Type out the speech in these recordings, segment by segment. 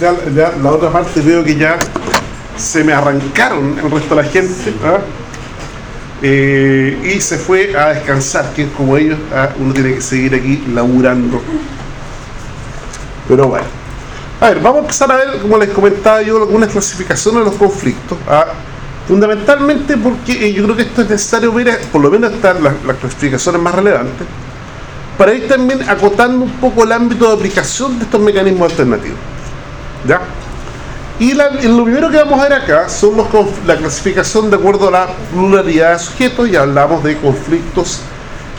Ya, ya la otra parte veo que ya se me arrancaron el resto de la gente ¿ah? Eh, y se fue a descansar, que es como ellos, ¿ah? uno tiene que seguir aquí laburando. Pero bueno. A ver, vamos a empezar a ver, como les comentaba yo, algunas clasificaciones de los conflictos. ¿ah? Fundamentalmente porque eh, yo creo que esto es necesario ver, por lo menos están las, las clasificaciones más relevantes, para ir también acotando un poco el ámbito de aplicación de estos mecanismos alternativos. ¿Ya? Y lo primero que vamos a ver acá son los, la clasificación de acuerdo a la pluralidad de sujetos y hablamos de conflictos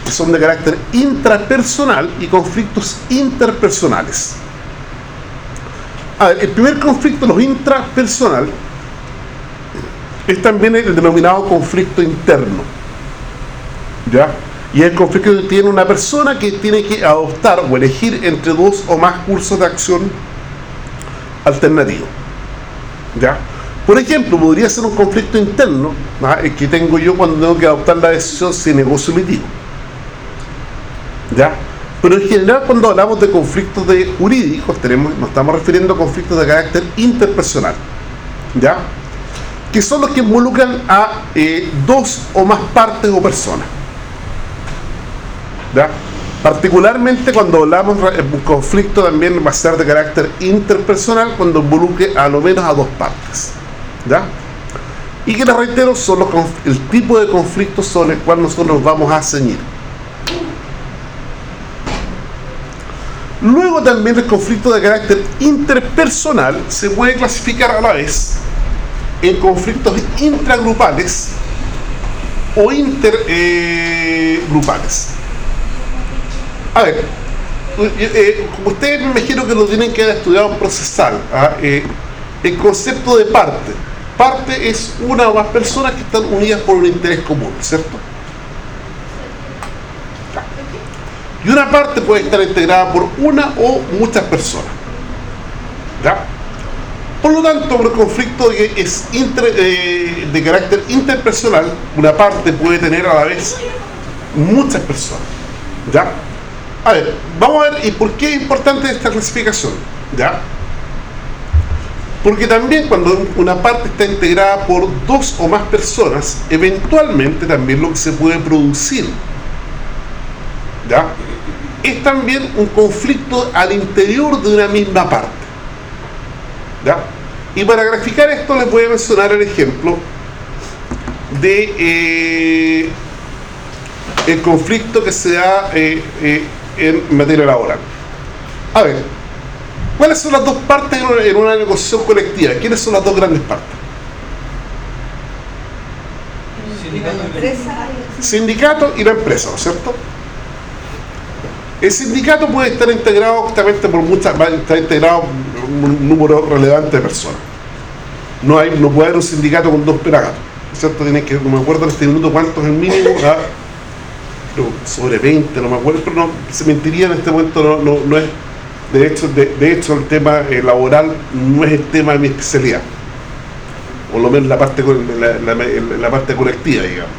que son de carácter intrapersonal y conflictos interpersonales. A ver, el primer conflicto, los intrapersonal, es también el denominado conflicto interno. ¿Ya? Y el conflicto que tiene una persona que tiene que adoptar o elegir entre dos o más cursos de acción alternativos. ¿Ya? Por ejemplo, podría ser un conflicto interno el que tengo yo cuando tengo que adoptar la decisión si negocio emitido. ¿Ya? Pero en general cuando hablamos de conflictos de jurídicos tenemos, nos estamos refiriendo a conflictos de carácter interpersonal. ¿Ya? Que son los que involucran a eh, dos o más partes o personas. Particularmente cuando hablamos de un conflicto también va a ser de carácter interpersonal cuando involucre a lo menos a dos partes. ¿Ya? Y que les reitero, son los, el tipo de conflictos sobre el cual nosotros nos vamos a ceñir. Luego también el conflicto de carácter interpersonal se puede clasificar a la vez en conflictos intragrupales o intergrupales. A ver, eh, ustedes me imagino que lo tienen que haber estudiado en procesal. ¿ah? Eh, el concepto de parte. Parte es una o más personas que están unidas por un interés común, ¿cierto? Y una parte puede estar integrada por una o muchas personas. ¿Ya? Por lo tanto, por el conflicto es eh, de carácter interpersonal, una parte puede tener a la vez muchas personas. ¿Ya? A ver, vamos a ver, ¿y por qué es importante esta clasificación? ¿Ya? Porque también cuando una parte está integrada por dos o más personas, eventualmente también lo que se puede producir, ¿ya? Es también un conflicto al interior de una misma parte. ¿Ya? Y para graficar esto les voy a mencionar el ejemplo de eh, el conflicto que se da eh, eh, en materia laboral. A ver, ¿cuáles son las dos partes en una, negociación colectiva? ¿Quiénes son las dos grandes partes? Sindicato y la empresa, ¿no es cierto? El sindicato puede estar integrado justamente por muchas, estar integrado un número relevante de personas. No hay, no puede haber un sindicato con dos pelagatos, ¿cierto? Tiene que, no me acuerdo en este minuto cuánto es el mínimo. Sobre 20, no me acuerdo, pero no, se mentiría en este momento, no, no, es, de hecho, de, hecho el tema eh, laboral no es el tema de mi especialidad, por lo menos la parte, la, la, parte colectiva, digamos.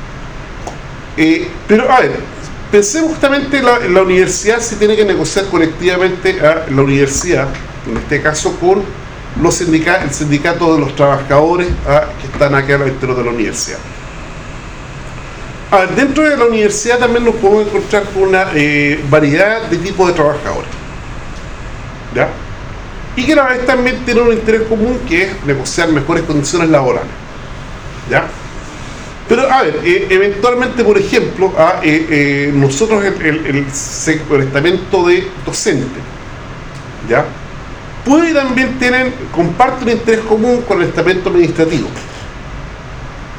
Eh, pero, a ver, pensemos justamente la, la universidad si tiene que negociar colectivamente a la universidad, en este caso con los sindicatos, el sindicato de los trabajadores que están acá interior de la universidad dentro de la universidad también nos podemos encontrar con una eh, variedad de tipos de trabajadores. ¿Ya? Y que a la vez también tienen un interés común que es negociar mejores condiciones laborales. ¿Ya? Pero, a ver, eh, eventualmente, por ejemplo, a, eh, nosotros el, el, estamento de docente, ¿ya? Puede también tener, comparte un interés común con el estamento administrativo.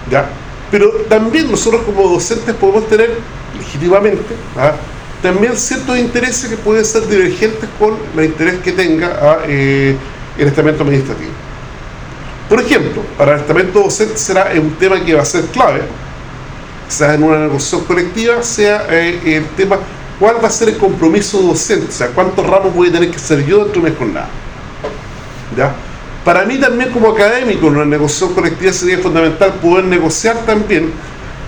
¿Ya? Pero también nosotros como docentes podemos tener legítimamente ¿ah? también ciertos intereses que pueden ser divergentes con el interés que tenga ¿ah? eh, el estamento administrativo. Por ejemplo, para el estamento docente será un tema que va a ser clave, sea en una negociación colectiva, sea eh, el tema cuál va a ser el compromiso docente, o sea, cuántos ramos voy a tener que ser yo dentro de mi jornada. ¿Ya? Para mí también como académico en una negociación colectiva sería fundamental poder negociar también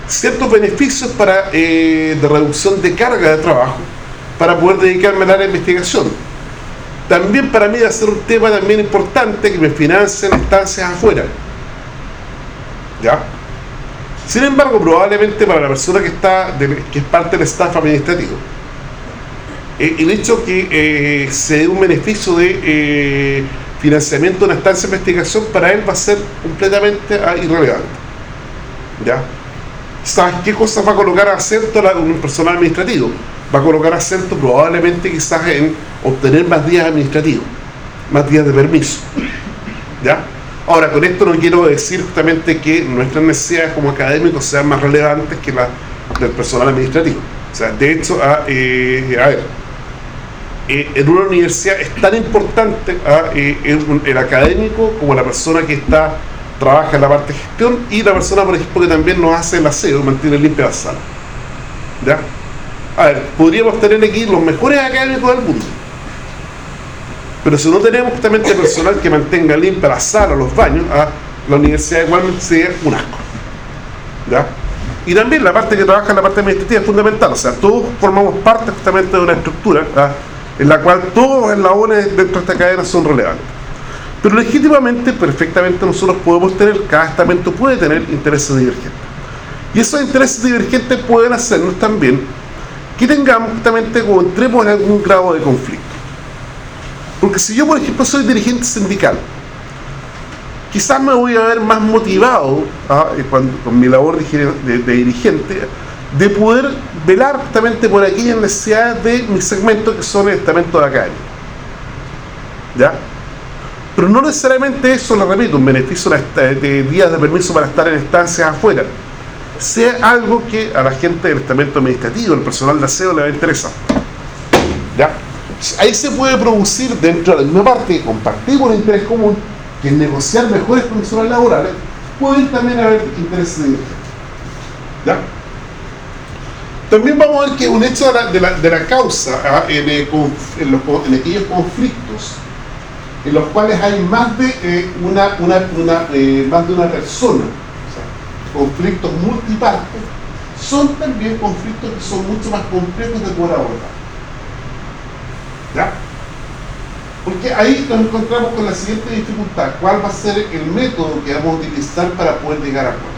ciertos beneficios para eh, de reducción de carga de trabajo para poder dedicarme a la investigación. también para mí va a ser un tema también importante que me financien estancias afuera. ¿Ya? Sin embargo, probablemente para la persona que está que es parte del staff administrativo, eh, el hecho que eh, se dé un beneficio de eh, financiamiento de una estancia de investigación para él va a ser completamente ah, irrelevante. ¿Ya? ¿Sabes qué cosas va a colocar acento un personal administrativo? Va a colocar acento probablemente quizás en obtener más días administrativos, más días de permiso. ¿Ya? Ahora, con esto no quiero decir justamente que nuestras necesidades como académicos sean más relevantes que las del personal administrativo. O sea, de hecho, a, eh, a ver, eh, en una universidad es tan importante ah, eh, el, académico como la persona que está trabaja en la parte de gestión y la persona, por ejemplo, que también nos hace el aseo, mantiene limpia la sala. ¿Ya? A ver, podríamos tener aquí los mejores académicos del mundo. Pero si no tenemos justamente personal que mantenga limpia la sala, los baños, ah, la universidad igualmente sería un asco. ¿Ya? Y también la parte que trabaja en la parte administrativa es fundamental. O sea, todos formamos parte justamente de una estructura. ¿ah? En la cual todos los eslabones dentro de esta cadena son relevantes. Pero legítimamente, perfectamente nosotros podemos tener, cada estamento puede tener intereses divergentes. Y esos intereses divergentes pueden hacernos también que tengamos justamente o entremos en algún grado de conflicto. Porque si yo, por ejemplo, soy dirigente sindical, quizás me voy a ver más motivado ¿ah? con mi labor de dirigente de poder velar justamente por aquellas necesidades de mi segmento que son el estamento de acá. ¿Ya? Pero no necesariamente eso, lo repito, un beneficio de días de permiso para estar en estancias afuera, sea algo que a la gente del estamento administrativo, el personal de aseo le va a interesar. ¿Ya? Ahí se puede producir dentro de la misma parte que compartimos el interés común, que es negociar mejores condiciones laborales, pueden también haber intereses de ¿Ya? También vamos a ver que un hecho de la, de la, causa ¿ah? en, en, aquellos conflictos en los cuales hay más de eh, una, una, eh, más de una persona, conflictos multipartes, son también conflictos que son mucho más complejos de poder abordar. ¿Ya? Porque ahí nos encontramos con la siguiente dificultad, ¿cuál va a ser el método que vamos a utilizar para poder llegar a acuerdo?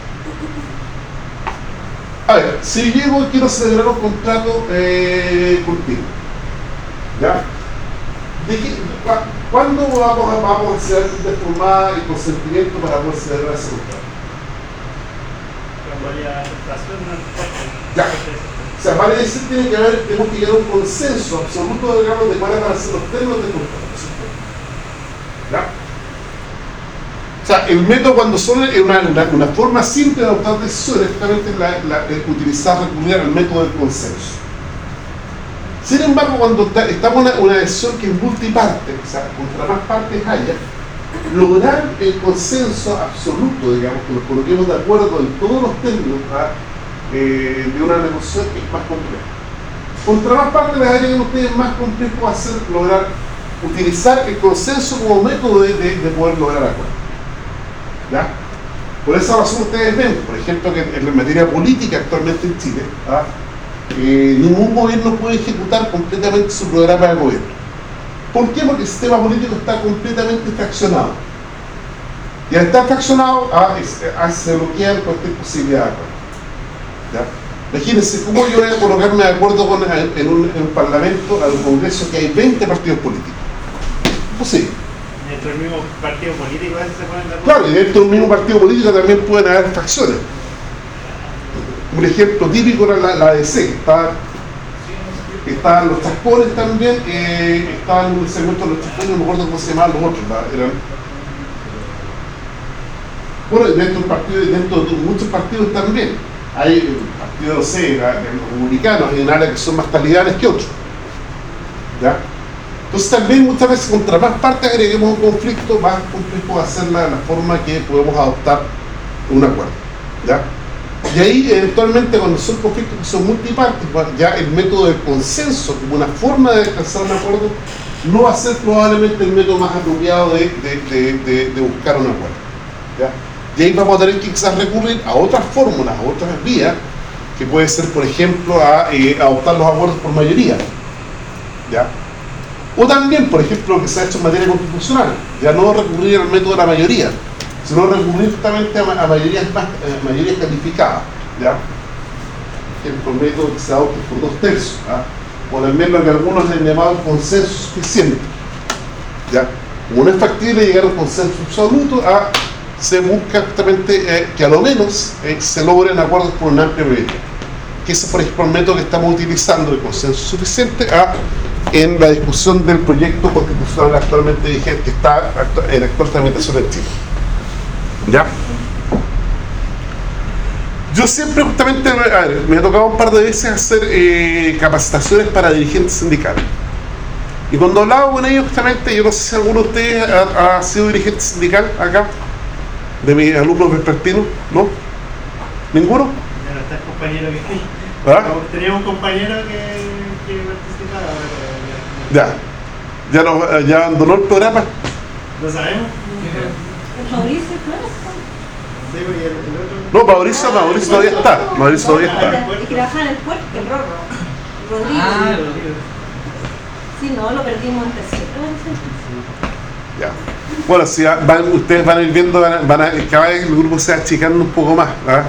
A ver, si llego y quiero celebrar un contrato eh, contigo, ¿ya? ¿De qué, ¿Cuándo vamos a, vamos a hacer de forma y consentimiento para poder celebrar ese contrato? Cuando haya Ya. O sea, vale decir tiene que haber, tenemos que llegar a un consenso absoluto digamos, de cuáles van a ser los términos del contrato. ¿Ya? O sea, el método cuando solo es una, una, forma simple de adoptar decisiones, justamente la, la, utilizar, recurrir al método del consenso. Sin embargo, cuando estamos en una, decisión que es multiparte, o sea, contra más partes haya, lograr el consenso absoluto, digamos, que nos coloquemos de acuerdo en todos los términos ¿ah? eh, de una negociación es más compleja. Contra más partes les que ustedes más complejo hacer lograr utilizar el consenso como método de, de, de poder lograr acuerdos. Por esa razón ustedes ven, por ejemplo, que en materia política actualmente en Chile, ¿ah? ningún gobierno puede ejecutar completamente su programa de gobierno. ¿Por qué? Porque el sistema político está completamente fraccionado. Y al estar fraccionado, ¿ah? Ah, se bloquean cualquier posibilidad de acuerdo. Imagínense cómo yo voy a colocarme de acuerdo con, en, un, en un parlamento, en un congreso que hay 20 partidos políticos. Imposible dentro del mismo partido político se ponen de Claro, y dentro del mismo partido político también pueden haber facciones. Un ejemplo típico era la, la ADC, está, estaban los chascones también, eh, estaban en un segmento de los chascones, no me acuerdo cómo se llamaban los otros, bueno, dentro, del partido, dentro de muchos partidos también. Hay el partido, no sé, de los republicanos, hay un área que son más talibanes que otros. ¿Ya? Entonces también muchas veces contra más partes agreguemos un conflicto, más complejo va a ser la, forma que podemos adoptar un acuerdo. ¿ya? Y ahí eventualmente cuando son conflictos que son multipartes, ya el método del consenso como una forma de alcanzar un acuerdo no va a ser probablemente el método más apropiado de, buscar un acuerdo. ¿ya? Y ahí vamos a tener que quizás recurrir a otras fórmulas, a otras vías, que puede ser, por ejemplo, a, eh, adoptar los acuerdos por mayoría. ¿ya? O también, por ejemplo, lo que se ha hecho en materia constitucional, ya no recurrir al método de la mayoría, sino recurrir justamente a, a mayorías más, eh, mayorías calificadas, ¿ya? El método que se adopte por dos tercios, ¿ah? o también lo que algunos han llamado consenso suficiente, ¿ya? Como no es factible llegar a un consenso absoluto, ¿ah? se busca justamente eh, que a lo menos eh, se logren acuerdos por una amplia mayoría. Que ese es, por ejemplo, el método que estamos utilizando, el consenso suficiente, ¿ah? En la discusión del proyecto constitucional actualmente vigente, que está en actual tramitación en Chile. ¿Ya? Yo siempre justamente, a ver, me ha tocado un par de veces hacer eh, capacitaciones para dirigentes sindicales. Y cuando hablaba con ellos justamente, yo no sé si alguno de ustedes ha, ha sido dirigente sindical acá, de mis alumnos vespertinos, ¿no? ¿Ninguno? No está el compañero que... ¿Ah? Teníamos un compañero que, pero Ya. Ya, no, ya abandonó el programa. ¿Lo sabemos? Mauricio. No, Mauricio, Mauricio todavía está. Mauricio todavía está. Y que trabajaba en el puerto, el Rorro. Rodrigo. Ah, Sí, no, lo perdimos tercero. Ya. Bueno, si van, ustedes van a ir viendo, van a, van a- cada vez el grupo se va achicando un poco más. ¿ah?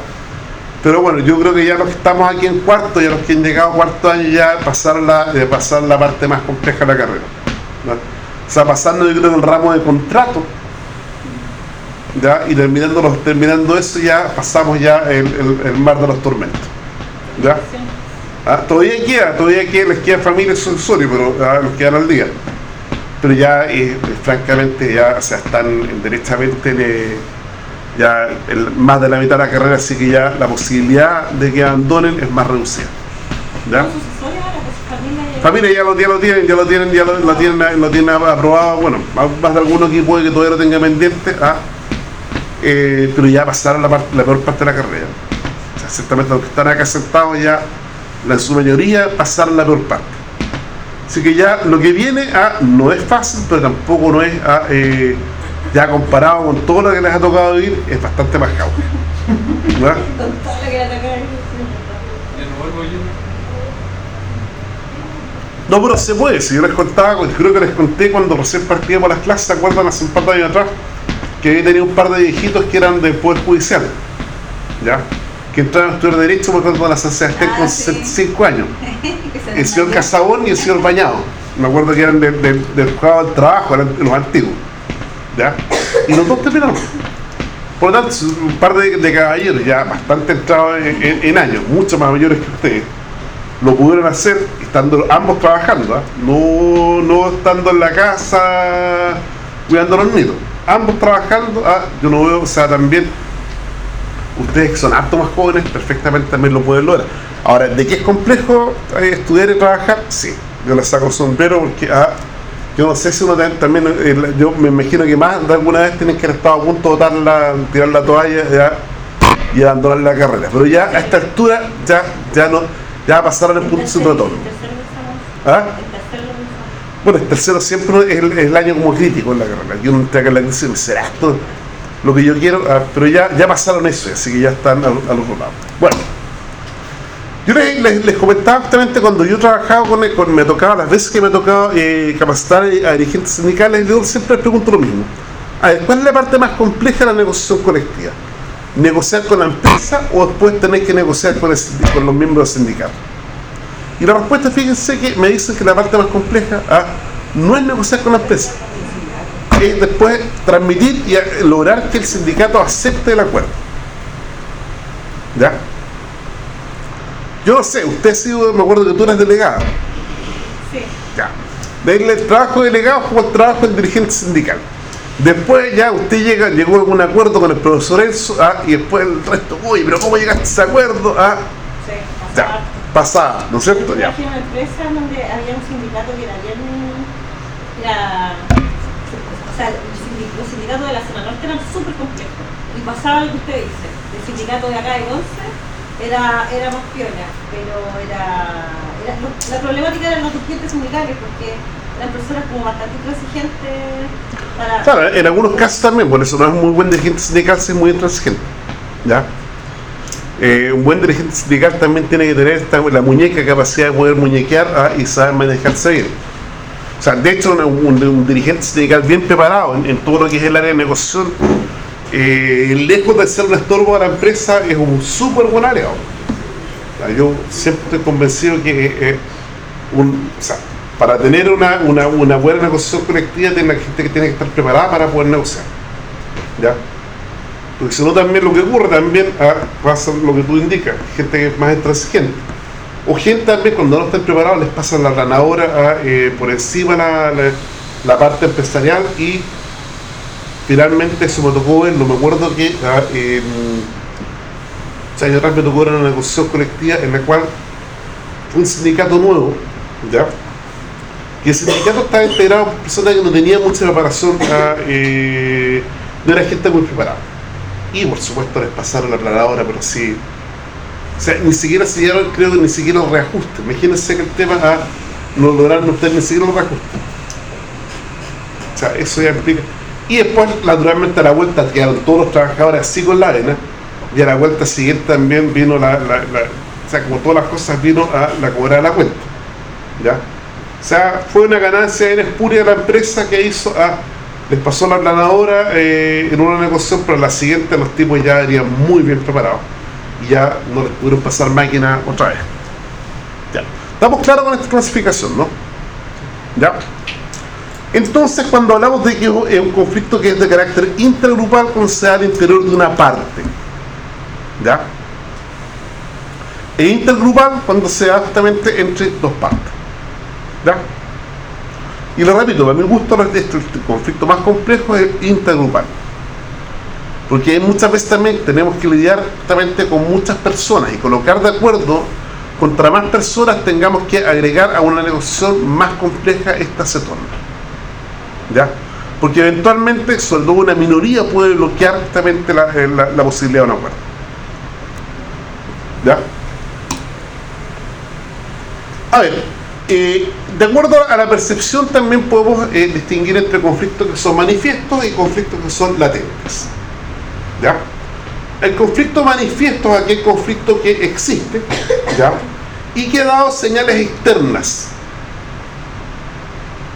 Pero bueno, yo creo que ya los que estamos aquí en cuarto, ya los que han llegado a cuarto año, ya pasaron la, de pasar la parte más compleja de la carrera. ¿no? O sea, pasando yo creo el ramo de contrato, ¿ya? y terminando, los, terminando eso ya pasamos ya el, el- el mar de los tormentos. ¿ya? Ah, todavía queda, todavía queda, les queda familia sucesorio, pero ah, les quedan al día. Pero ya, eh, francamente, ya o sea, están derechamente le- ya el- más de la mitad de la carrera, así que ya la posibilidad de que abandonen es más reducida. ¿Ya? Familia ya- lo, ya lo tienen, ya lo tienen, ya lo, lo tienen, lo tienen aprobado, bueno, más, de alguno que puede que todavía lo tenga pendiente, ah, eh, pero ya pasaron la, la peor parte de la carrera. O sea, ciertamente los que están acá sentados ya, la, en su mayoría, pasaron la peor parte. Así que ya lo que viene ah, no es fácil, pero tampoco no es, ah, eh, ya comparado con todo lo que les ha tocado vivir, es bastante más caos. ¿Ya? Con todo lo que. No, pero se puede. Si yo les contaba, creo que les conté cuando recién partíamos las clases, ¿se acuerdan hace un par de años atrás? Que había tenido un par de viejitos que eran del Poder Judicial, ¿ya? Que entraron a estudiar Derecho, me acuerdo de la San Ah, con sí. 65 años. El señor. Casabón y el señor Bañado. Me acuerdo que eran del, del, del juzgado del trabajo, eran los antiguos, ¿ya? Y los dos terminaron. Por lo tanto, un par de, caballeros ya bastante entrados en, años, mucho más mayores que ustedes, lo pudieron hacer estando ambos trabajando, ¿ah? no, no estando en la casa cuidando a los nietos, ambos trabajando, ¿ah? yo no veo, o sea, también ustedes que son harto más jóvenes perfectamente también lo pueden lograr. Ahora, ¿de qué es complejo eh, estudiar y trabajar? Sí, yo les saco sombrero porque ah, yo no sé si uno también, eh, yo me imagino que más de alguna vez tienen que haber estado a punto de botar la, tirar la toalla ya, y abandonar la carrera, pero ya a esta altura ya, ya no, ya pasaron el punto de su retorno. ¿Ah? Bueno, el tercero siempre es el, es el año como crítico en la carrera. Yo no en la crisis me será esto lo que yo quiero, Ah, pero ya, ya pasaron eso, así que ya están al, al otro lado. Bueno, yo les, les- comentaba justamente cuando yo trabajaba con, con me tocaba, las veces que me tocaba eh, capacitar a dirigentes sindicales, yo siempre les pregunto lo mismo. A ver, ¿cuál es la parte más compleja de la negociación colectiva? ¿Negociar con la empresa o después tener que negociar con, los miembros del sindicato? Y la respuesta, fíjense que me dicen que la parte más compleja ah, no es negociar con la empresa, es después transmitir y lograr que el sindicato acepte el acuerdo. ¿Ya? Yo no sé, usted ha sido, me acuerdo que tú eras delegado. Sí. Ya. Verle el trabajo de delegado como el trabajo del dirigente sindical. Después ya usted llega, llegó a un acuerdo con el profesor Enzo, ah, y después el resto, uy, pero ¿cómo llegaste a ese acuerdo? Ah, Sí. ya, pasada, ¿no es cierto? Yo Ya. en una empresa donde había un sindicato que era bien. Era, o sea, los sindicatos de la zona norte eran súper complejos. Y pasaba lo que usted dice. El sindicato de acá de Once era, más piola, pero era, era- la problemática eran los dirigentes sindicales porque eran personas como bastante intransigentes para. Claro, en algunos casos también, por eso no es muy buen dirigente sindical, ser muy intransigente. ¿Ya? Eh, un buen dirigente sindical también tiene que tener la muñeca capacidad de poder muñequear ah, y saber manejarse bien. O sea, de hecho, un, un- un dirigente sindical bien preparado en, en todo lo que es el área de negociación, eh, lejos de ser un estorbo a la empresa, es un súper buen sea, yo siempre estoy convencido que eh, un, o sea, para tener una, una, una buena negociación colectiva, tiene la gente que tiene que estar preparada para poder negociar. ¿Ya? Porque si no, también lo que ocurre también ah, pasa lo que tú indicas, gente que es más intransigente. O gente también cuando no están preparados les pasa la ganadora ah, eh, por encima la, la, la parte empresarial y finalmente eso me tocó ver, no me acuerdo que ah, eh, o años atrás me tocó ver una negociación colectiva en la cual un sindicato nuevo, ¿ya? Y el sindicato estaba integrado por personas que no tenían mucha preparación, eh, no era gente muy preparada. Y por supuesto les pasaron la planadora, pero sí. O sea, ni siquiera se dieron, creo que ni siquiera los reajustes. Imagínense que el tema ah, no lograron ustedes ni siquiera los reajustes. O sea, eso ya implica. Y después, naturalmente, a la vuelta quedaron todos los trabajadores así con la arena. Y a la vuelta siguiente también vino la, o sea, como todas las cosas, vino a la cobra de la cuenta. ¿Ya? O sea, fue una ganancia en espuria de la empresa que hizo a. Les pasó la planadora eh, en una negociación, pero la siguiente los tipos ya venían muy bien preparados. Y ya no les pudieron pasar máquina otra vez. Ya. Estamos claros con esta clasificación, ¿no? ¿Ya? Entonces, cuando hablamos de que es un conflicto que es de carácter intergrupal, cuando se da al interior de una parte. ¿Ya? E intergrupal cuando se da justamente entre dos partes. ¿Ya? Y lo repito, a mi gusto este, este conflicto más complejo es intergrupal. Porque muchas veces también tenemos que lidiar justamente con muchas personas y colocar de acuerdo contra más personas tengamos que agregar a una negociación más compleja esta se torna. ¿Ya? Porque eventualmente, todo una minoría puede bloquear justamente la, eh, la posibilidad de un acuerdo. ¿Ya? A ver, eh, de acuerdo a la percepción también podemos eh, distinguir entre conflictos que son manifiestos y conflictos que son latentes. ¿Ya? El conflicto manifiesto es aquel conflicto que existe, ¿ya? Y que ha dado señales externas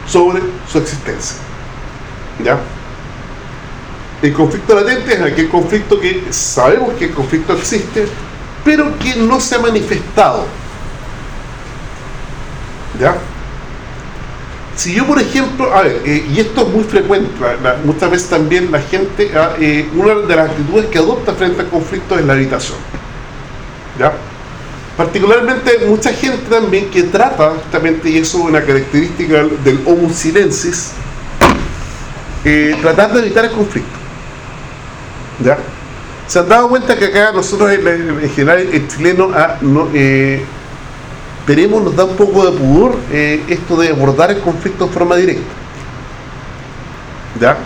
sobre su existencia. ¿Ya? El conflicto latente es aquel conflicto que sabemos que el conflicto existe, pero que no se ha manifestado. ¿Ya? Si yo, por ejemplo, a ver, eh, y esto es muy frecuente, muchas veces también la gente, ah, eh, una de las actitudes que adopta frente al conflicto es la habitación. ¿Ya? Particularmente mucha gente también que trata, justamente, y eso es una característica del, del homo silensis, tratar de evitar el conflicto. ¿Ya? Se han dado cuenta que acá nosotros en, en- en general el chileno ah, eh, tenemos, nos da un poco de pudor eh, esto de abordar el conflicto en forma directa. ¿Ya?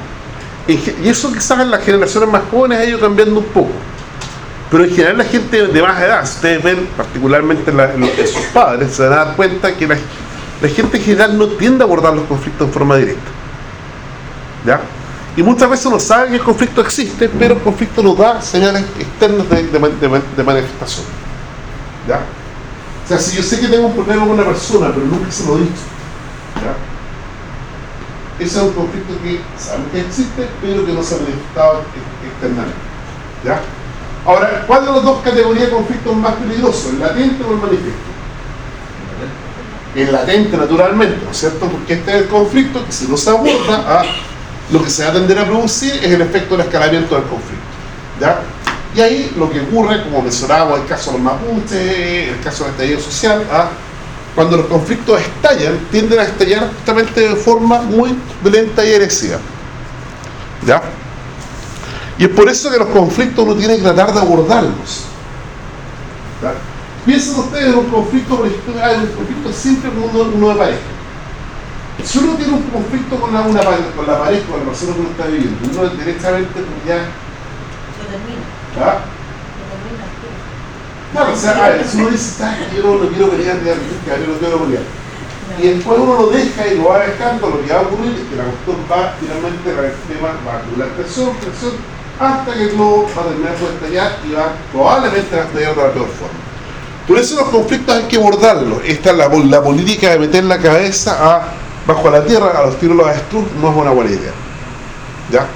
Y eso quizás en las generaciones más jóvenes ha ido cambiando un poco. Pero en general la gente de más edad, ustedes ven particularmente sus padres, se dar cuenta que la, la gente en general no tiende a abordar los conflictos en forma directa. ¿Ya? Y muchas veces no sabe que el conflicto existe, pero el conflicto nos da señales externas de, de man- de man- de manifestación. ¿Ya? O sea, si yo sé que tengo un problema con una persona, pero nunca se lo he dicho, ¿ya? Ese es un conflicto que sabemos que existe, pero que no se ha manifestado ex- externamente. ¿Ya? Ahora, ¿cuál de las dos categorías de conflicto es más peligroso? ¿El latente o el manifiesto? El latente, naturalmente, ¿no es cierto? Porque este es el conflicto que si no se aborda, ah, lo que se va a tender a producir es el efecto del escalamiento del conflicto. ¿Ya? Y ahí lo que ocurre, como mencionábamos, el caso de los mapuches, el caso del estallido social, ah, cuando los conflictos estallan, tienden a estallar justamente de forma muy violenta y agresiva. ¿Ya? Y es por eso que los conflictos uno tiene que tratar de abordarlos. Piensen ustedes en un conflicto, un conflicto simple con uno, uno de pareja. Si uno tiene un conflicto con la, una, con la pareja, con la persona que uno está viviendo, uno directamente pues ya, Lo termina, lo termina. Claro, o sea, a ver, si uno dice, "Sabes que yo no, no quiero pelear, yo no quiero pelear. Y después uno lo deja y lo va dejando, lo que va a ocurrir es que la cuestión va, finalmente, la extrema va a acumular presión, presión, hasta que el globo va a terminar por estallar y va, probablemente va a estallar de la peor forma. Por eso los conflictos hay que abordarlos. Esta es la, la política de meter la cabeza a bajo la tierra a los tiros avestruz no es una buena idea. ¿Ya?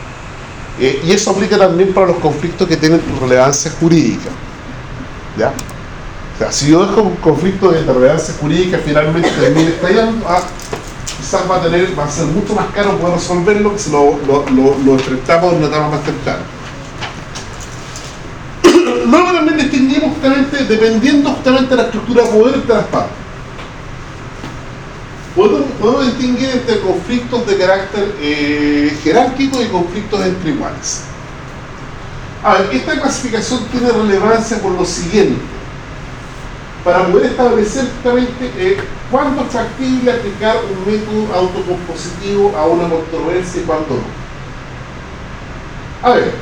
Eh, y eso aplica también para los conflictos que tienen relevancia jurídica. ¿Ya? O sea, si yo dejo un conflicto de relevancia jurídica finalmente termine estallando, ah, quizás va a tener, va a ser mucho más caro poder resolverlo que si lo, lo, lo, lo enfrentamos en una etapa más temprana. Luego también distinguimos justamente, dependiendo justamente de la estructura de poder de las partes. Podemos, distinguir entre conflictos de carácter eh, jerárquico y conflictos entre iguales. A ver, esta clasificación tiene relevancia por lo siguiente. Para poder establecer justamente eh, cuándo es factible aplicar un método autocompositivo a una controversia y cuándo no. A ver,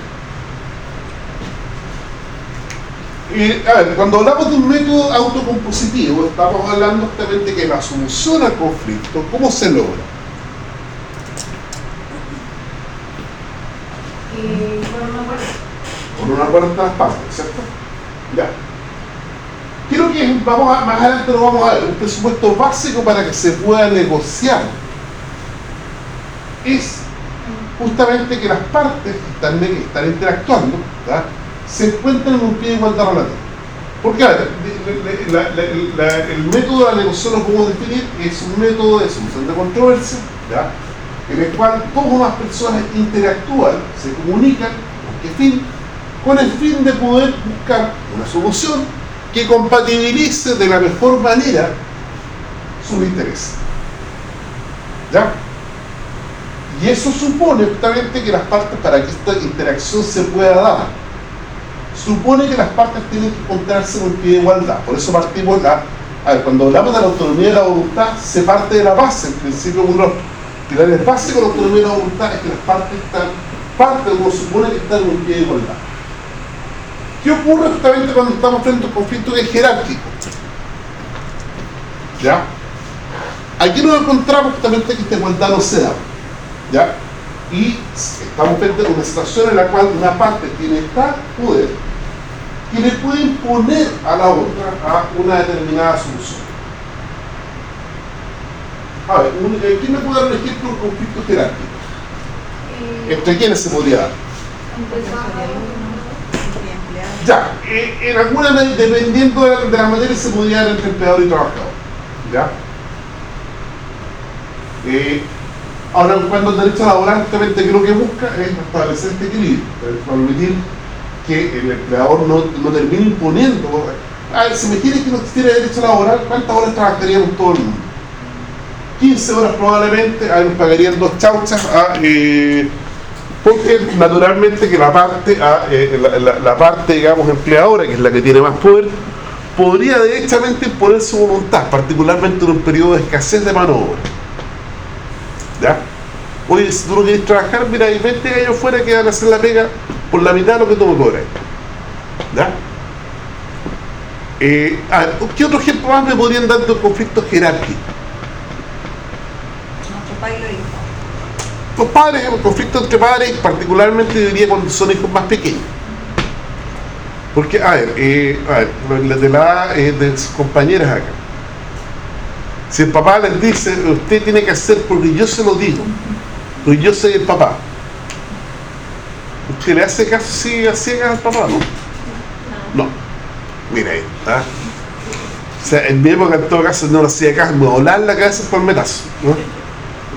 Eh, a ver, cuando hablamos de un método autocompositivo, estamos hablando justamente que la solución al conflicto, ¿cómo se logra? Y por una puerta. Entre las partes, ¿cierto? Ya. Quiero que vamos a, más adelante lo vamos a ver, un presupuesto básico para que se pueda negociar es justamente que las partes que están, están interactuando, ¿verdad? Se encuentran en un pie de igualdad relativa. Porque, ver, la- la- el método de la negociación lo podemos definir, es un método de solución de controversia, en el cual dos o más personas interactúan, se comunican, ¿con? Con el fin de poder buscar una solución que compatibilice de la mejor manera sus intereses. ¿Ya? Y eso supone justamente que las partes, para que esta interacción se pueda dar, supone que las partes tienen que encontrarse en un pie de igualdad. Por eso partimos la... A ver, cuando hablamos de la autonomía de la voluntad, se parte de la base, en principio uno pilares básicos de la autonomía de la voluntad es que las partes están, parte uno supone que están en un pie de igualdad. ¿Qué ocurre justamente cuando estamos frente a un conflicto que es jerárquico? ¿Ya? Aquí nos encontramos justamente que esta igualdad no se da. ¿Ya? Y estamos frente a una situación en la cual una parte tiene tal poder que le puede imponer a la otra a una determinada solución. A ver, un- eh, ¿quién me puede dar un ejemplo de un conflicto jerárquico? ¿Entre quiénes se podría dar? Ya, eh, en alguna medida, dependiendo de la, de la materia, se podría dar entre empleador y trabajador. ¿Ya? Ahora, en cuanto al derecho laboral, justamente que lo que busca es establecer este equilibrio, permitir que el empleador no, no termine imponiendo. A ver, si me quiere que no existiera derecho laboral, ¿cuántas horas trabajaríamos todo el mundo? 15 horas probablemente, ahí nos pagarían dos chauchas, ah, eh, porque naturalmente que la parte, ah, eh, la parte, digamos, empleadora, que es la que tiene más poder, podría derechamente imponer su voluntad, particularmente en un periodo de escasez de mano de obra. ¿Ya? Oye, si tú no quieres trabajar, mira, hay 20 gallos fuera que van a hacer la pega por la mitad de lo que tú me cobras. ¿Ya? Eh, a ver, ¿qué otro ejemplo más me podrían dar de un conflicto jerárquico? Nuestro país lo dijo. Los padres, un conflicto entre padres, particularmente diría cuando son hijos más pequeños. Porque, a ver, eh, a ver, la- de la edad eh, de sus compañeras acá. Si el papá les dice, usted tiene que hacer porque yo se lo digo, porque yo soy el papá. ¿Usted le hace caso así a ciegas al papá, no? No. Mira ahí, ¿ah? O sea, en mi época en todo caso no le hacía caso, me volar la cabeza por metazo, ¿no?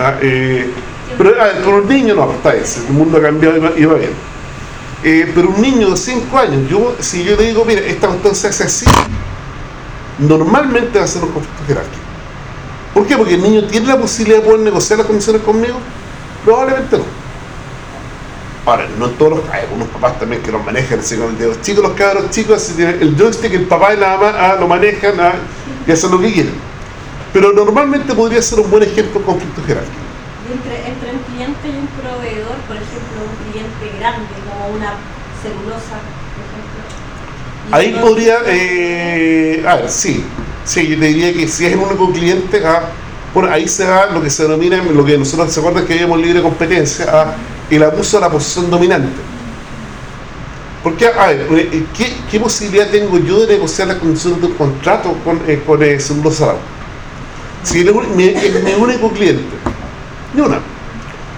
Ah, eh, pero a con un niño no, está bien, el mundo ha cambiado y va, y bien. Eh, pero un niño de 5 años, yo, si yo le digo, mira, esta cuestión se hace así, normalmente va a ser un conflicto jerárquico. ¿Por qué? Porque el niño tiene la posibilidad de poder negociar las condiciones conmigo. Probablemente no. Ahora, no en todos los hay algunos papás también que los manejan así con el dedo chico, los cabros chicos, el joystick, el papá y la mamá ah, lo manejan ah, y hacen lo que quieren. Pero normalmente podría ser un buen ejemplo de conflicto jerárquico. Entre, entre un cliente y un proveedor, por ejemplo, un cliente grande, como una celulosa, por ejemplo. Ahí podría, eh, a ver, sí, sí, yo te diría que si es el único cliente, ah, bueno, ahí se da lo que se denomina, lo que nosotros se acuerdan que habíamos libre competencia, ah, el abuso de la posición dominante. Porque, a ver, eh, ¿qué, qué posibilidad tengo yo de negociar las condiciones de un contrato con, eh, con eh, Seguros Arau? Si es mi, único cliente, Ni una.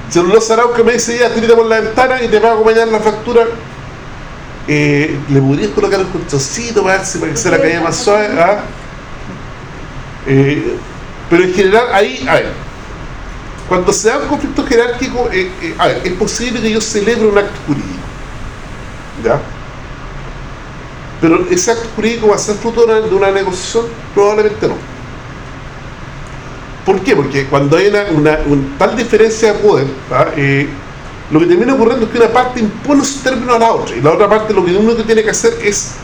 Celulosa Arauca me dice, ya, tírate por la ventana y te va a acompañar la factura. Eh, ¿Le podrías colocar un colchoncito para, para que se la caiga más suave? ¿Ah? Eh, pero en general, ahí, a ver, cuando se da un conflicto jerárquico, eh, eh, a ver, es posible que yo celebre un acto jurídico. ¿Ya? Pero ese acto jurídico va a ser fruto de una, negociación, probablemente no. ¿Por qué? Porque cuando hay una, una- un- tal diferencia de poder, lo que termina ocurriendo es que una parte impone sus términos a la otra, y la otra parte lo que uno tiene que hacer es,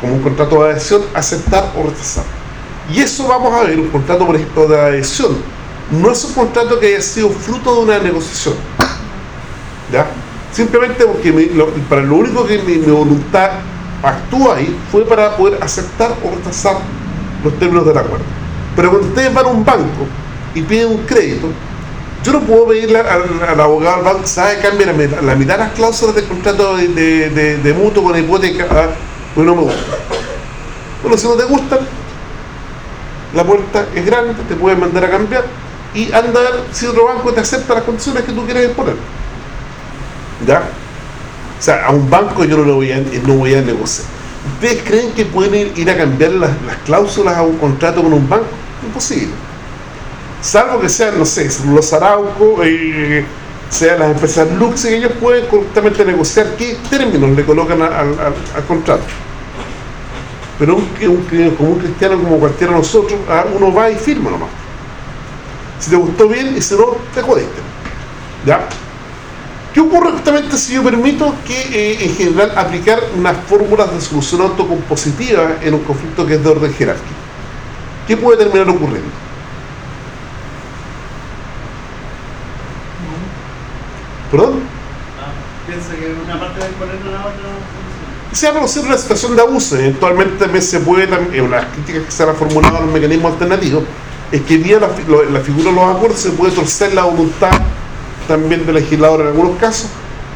como un contrato de adhesión, aceptar o rechazar. Y eso vamos a ver, un contrato, por ejemplo, de adhesión, no es un contrato que haya sido fruto de una negociación. ¿Ya? Simplemente porque lo- para lo único que mi, voluntad actúa ahí fue para poder aceptar o rechazar los términos del acuerdo. Pero cuando ustedes van a un banco y piden un crédito, yo no puedo pedirle al, abogado del banco, ¿sabe? Cambia la, la mitad de las cláusulas del contrato de, de, de- de mutuo con hipoteca, ah, pues no me gusta. Bueno, si no te gustan, la puerta es grande, te pueden mandar a cambiar y anda si otro banco te acepta las condiciones que tú quieres imponer. ¿Ya? O sea, a un banco yo no lo voy a, no voy a negociar. ¿Ustedes creen que pueden ir, a cambiar las, las cláusulas a un contrato con un banco? Imposible. Salvo que sean, no sé, los Arauco, eh, sean las empresas Lux, que ellos pueden correctamente negociar qué términos le colocan al contrato. Pero un, un, como un cristiano como cualquiera de nosotros, ah, uno va y firma nomás. Si te gustó bien y si no, te jodiste. ¿Ya? ¿Qué ocurre justamente si yo permito que eh, en general aplicar unas fórmulas de solución autocompositiva en un conflicto que es de orden jerárquico? ¿Qué puede terminar ocurriendo? ¿Perdón? Ah, piensa que una parte va a imponer a la otra. Se va a producir una situación de abuso. Eventualmente también se puede, en las críticas que se han formulado a los mecanismos alternativos, es que vía la, la figura de los acuerdos se puede torcer la voluntad también del legislador en algunos casos,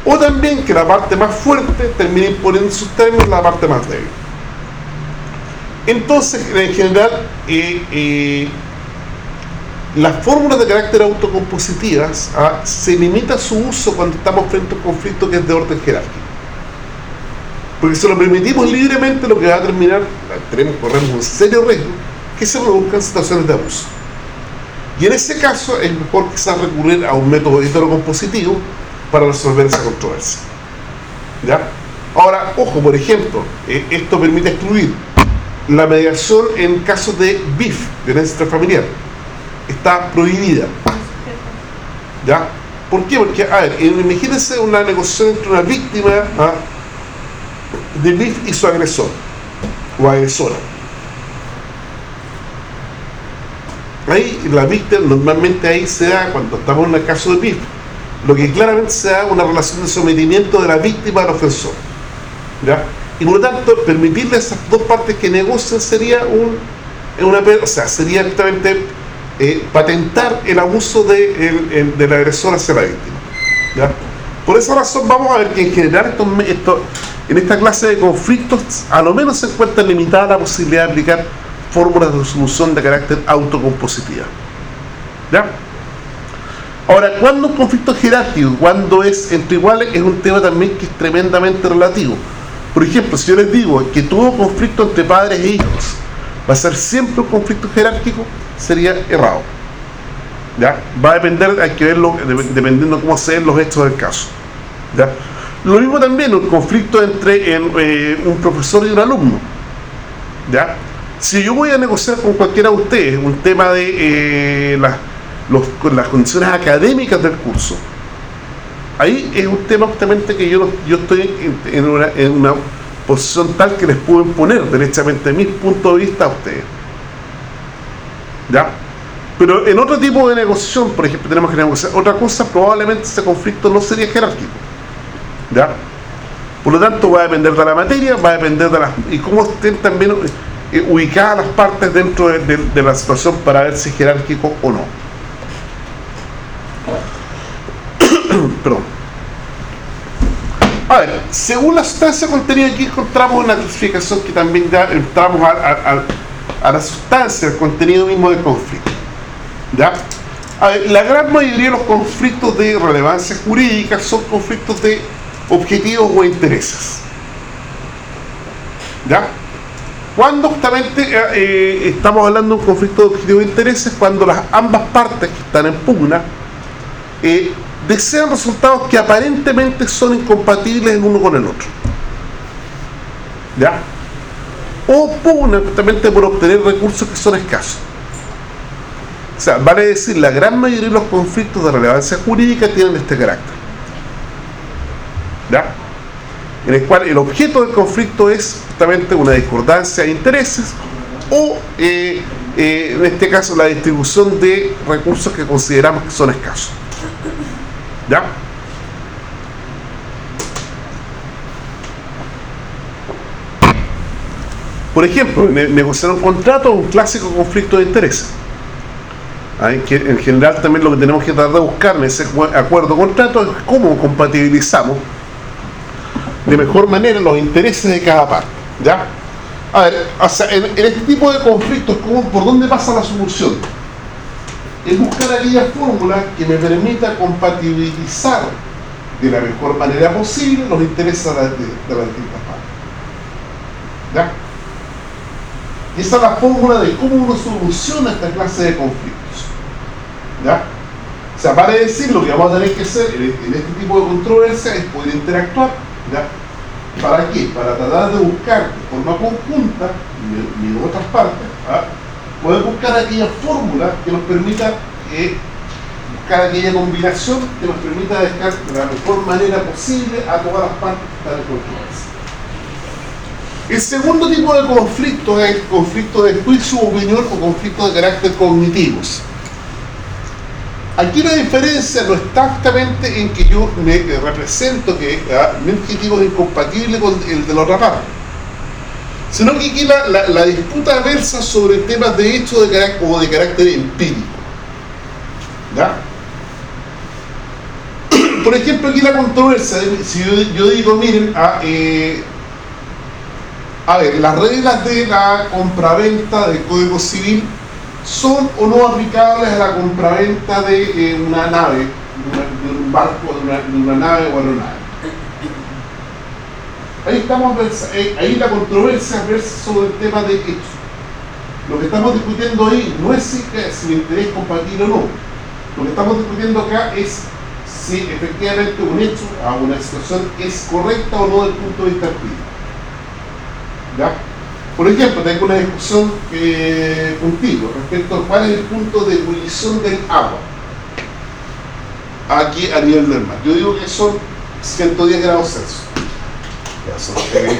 o también que la parte más fuerte termine imponiendo sus términos la parte más débil. Entonces, en general, eh, eh, las fórmulas de carácter autocompositivas ah, se limita su uso cuando estamos frente a un conflicto que es de orden jerárquico. Porque si lo permitimos libremente, lo que va a terminar, tenemos, corremos un serio riesgo, que se produzcan situaciones de abuso. Y en ese caso es mejor quizás recurrir a un método heterocompositivo para resolver esa controversia. ¿Ya? Ahora, ojo, por ejemplo, eh, esto permite excluir la mediación en casos de BIF, violencia intrafamiliar. Está prohibida. ¿Ya? ¿Por qué? Porque, a ver, imagínense una negociación entre una víctima ¿ah? De BIF y su agresor o agresora. Ahí la víctima, normalmente ahí se da, cuando estamos en el caso de BIF, lo que claramente se da una relación de sometimiento de la víctima al ofensor. ¿Ya? Y por lo tanto, permitirle a esas dos partes que negocien sería un, una, o sea, sería justamente eh, patentar el abuso de, el- el- del agresor hacia la víctima. ¿ya? Por esa razón vamos a ver que en general estos, en esta clase de conflictos a lo menos se encuentra limitada la posibilidad de aplicar fórmulas de solución de carácter autocompositiva. ¿Ya? Ahora, cuando un conflicto es jerárquico, cuando es entre iguales, es un tema también que es tremendamente relativo. Por ejemplo, si yo les digo que todo conflicto entre padres e hijos va a ser siempre un conflicto jerárquico, sería errado. ¿Ya? Va a depender, hay que verlo de- dependiendo cómo se den los hechos del caso. ¿Ya? Lo mismo también un conflicto entre en, eh, un profesor y un alumno. ¿Ya? Si yo voy a negociar con cualquiera de ustedes un tema de eh, las, las condiciones académicas del curso, ahí es un tema justamente que yo, yo estoy en, una, en una posición tal que les puedo imponer derechamente mi punto de vista a ustedes. ¿Ya? Pero en otro tipo de negociación, por ejemplo, tenemos que negociar otra cosa, probablemente ese conflicto no sería jerárquico. ¿Ya? Por lo tanto, va a depender de la materia, va a depender de las... y cómo estén también eh, ubicadas las partes dentro de, la situación para ver si es jerárquico o no. Perdón. A ver, según la sustancia contenida aquí encontramos una clasificación que también ya entramos a- a la sustancia, el contenido mismo del conflicto. ¿Ya? A ver, la gran mayoría de los conflictos de relevancia jurídica son conflictos de objetivos o intereses. ¿Ya? Cuando justamente eh, eh, estamos hablando de un conflicto de objetivos e intereses, cuando las ambas partes que están en pugna eh, desean resultados que aparentemente son incompatibles el uno con el otro. ¿Ya? O pugnan justamente por obtener recursos que son escasos. O sea, vale decir, la gran mayoría de los conflictos de relevancia jurídica tienen este carácter. ¿Ya? En el cual el objeto del conflicto es justamente una discordancia de intereses o, eh, eh, en este caso, la distribución de recursos que consideramos que son escasos. ¿Ya? Por ejemplo, ne negociar un contrato es un clásico conflicto de intereses. En general también lo que tenemos que tratar de buscar en ese acuerdo contrato es cómo compatibilizamos de mejor manera los intereses de cada parte. ¿ya? A ver, en, este tipo de conflictos, ¿cómo, ¿por dónde pasa la solución? Es buscar aquella fórmula que me permita compatibilizar de la mejor manera posible los intereses de, de, de las distintas partes. ¿Ya? Esa es la fórmula de cómo uno soluciona esta clase de conflictos. ¿Ya? O sea, para decir lo que vamos a tener que hacer en, en este tipo de controversia es poder interactuar. ¿ya? ¿Para qué? Para tratar de buscar de forma conjunta y de, otras partes, ¿ah? poder buscar aquella fórmula que nos permita eh, buscar aquella combinación que nos permita dejar de la mejor manera posible a todas las partes que están en controversia. El segundo tipo de conflicto es el conflicto de juicio, opinión o conflicto de carácter cognitivos. Aquí la diferencia no está justamente en que yo me eh, represento que ah, mi objetivo es incompatible con el de la otra parte, sino que aquí la, disputa versa sobre temas de hecho o de carácter empírico. Por ejemplo, aquí la controversia, si yo, yo digo, miren, a, eh, a ver, las reglas de la compraventa del Código Civil son o no aplicables a la compraventa de eh, una nave, de, un barco, de una, de una nave o aeronave. Ahí, estamos, ahí la controversia versa sobre el tema de hecho. Lo que estamos discutiendo ahí no es si, si mi interés es compatible o no. Lo que estamos discutiendo acá es si efectivamente un hecho, a una situación, es correcta o no desde el punto de vista empírico. ¿Ya? Por ejemplo, tengo una discusión eh, contigo respecto a cuál es el punto de ebullición del agua aquí a nivel del mar. Yo digo que son 110 grados Celsius. Ya son,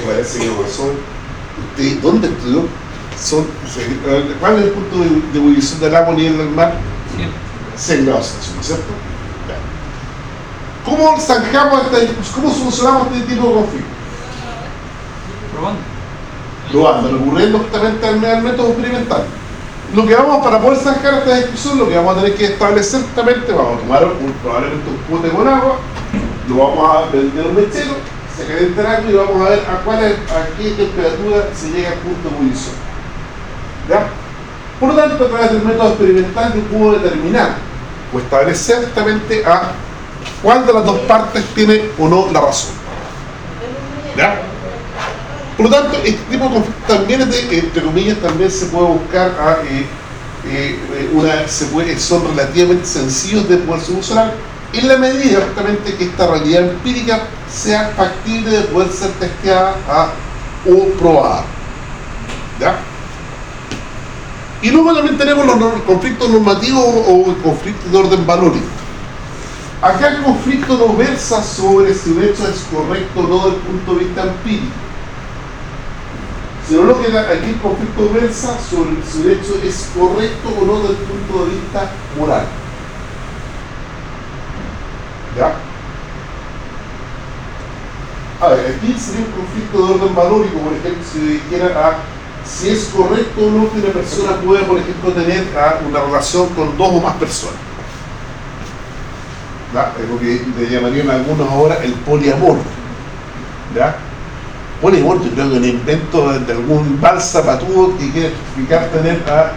parece que no son. ¿Usted dónde estudió? Son, ¿Cuál es el punto de, de ebullición del agua a nivel del mar? 100 grados Celsius, ¿no es cierto? ¿Cómo zanjamos esta discusión? ¿Cómo solucionamos este tipo de conflicto? Probando probando, recurriendo justamente al, método experimental. Lo que vamos, para poder sacar esta discusión, lo que vamos a tener que establecer justamente, vamos a tomar probablemente un pote con agua, lo vamos a vender un mechero, se agua y vamos a ver a cuál a qué temperatura se llega al punto de ebullición. ¿Ya? Por lo tanto, a través del método experimental yo puedo determinar o establecer justamente a cuál de las dos partes tiene o no la razón. ¿Ya? Por lo tanto, este tipo de conflicto también de, entre comillas, también se puede buscar a, eh, eh, una, se puede, son relativamente sencillos de poder solucionar en la medida justamente que esta realidad empírica sea factible de poder ser testeada o probada. ¿Ya? Y luego también tenemos los conflictos normativos o conflictos de orden valórico. Acá el conflicto no versa sobre si un hecho es correcto o no desde el punto de vista empírico sino lo que aquí el conflicto versa sobre si un hecho es correcto o no desde el punto de vista moral. ¿Ya? A ver, aquí sería un conflicto de orden valórico, por ejemplo, si dijera a si es correcto o no que una persona puede, por ejemplo, tener a, una relación con dos o más personas. ¿Ya? Es lo que le llamarían algunos ahora el poliamor. ¿Ya? Poliamor yo creo que un invento de, algún balsa patudo que quiere explicar tener a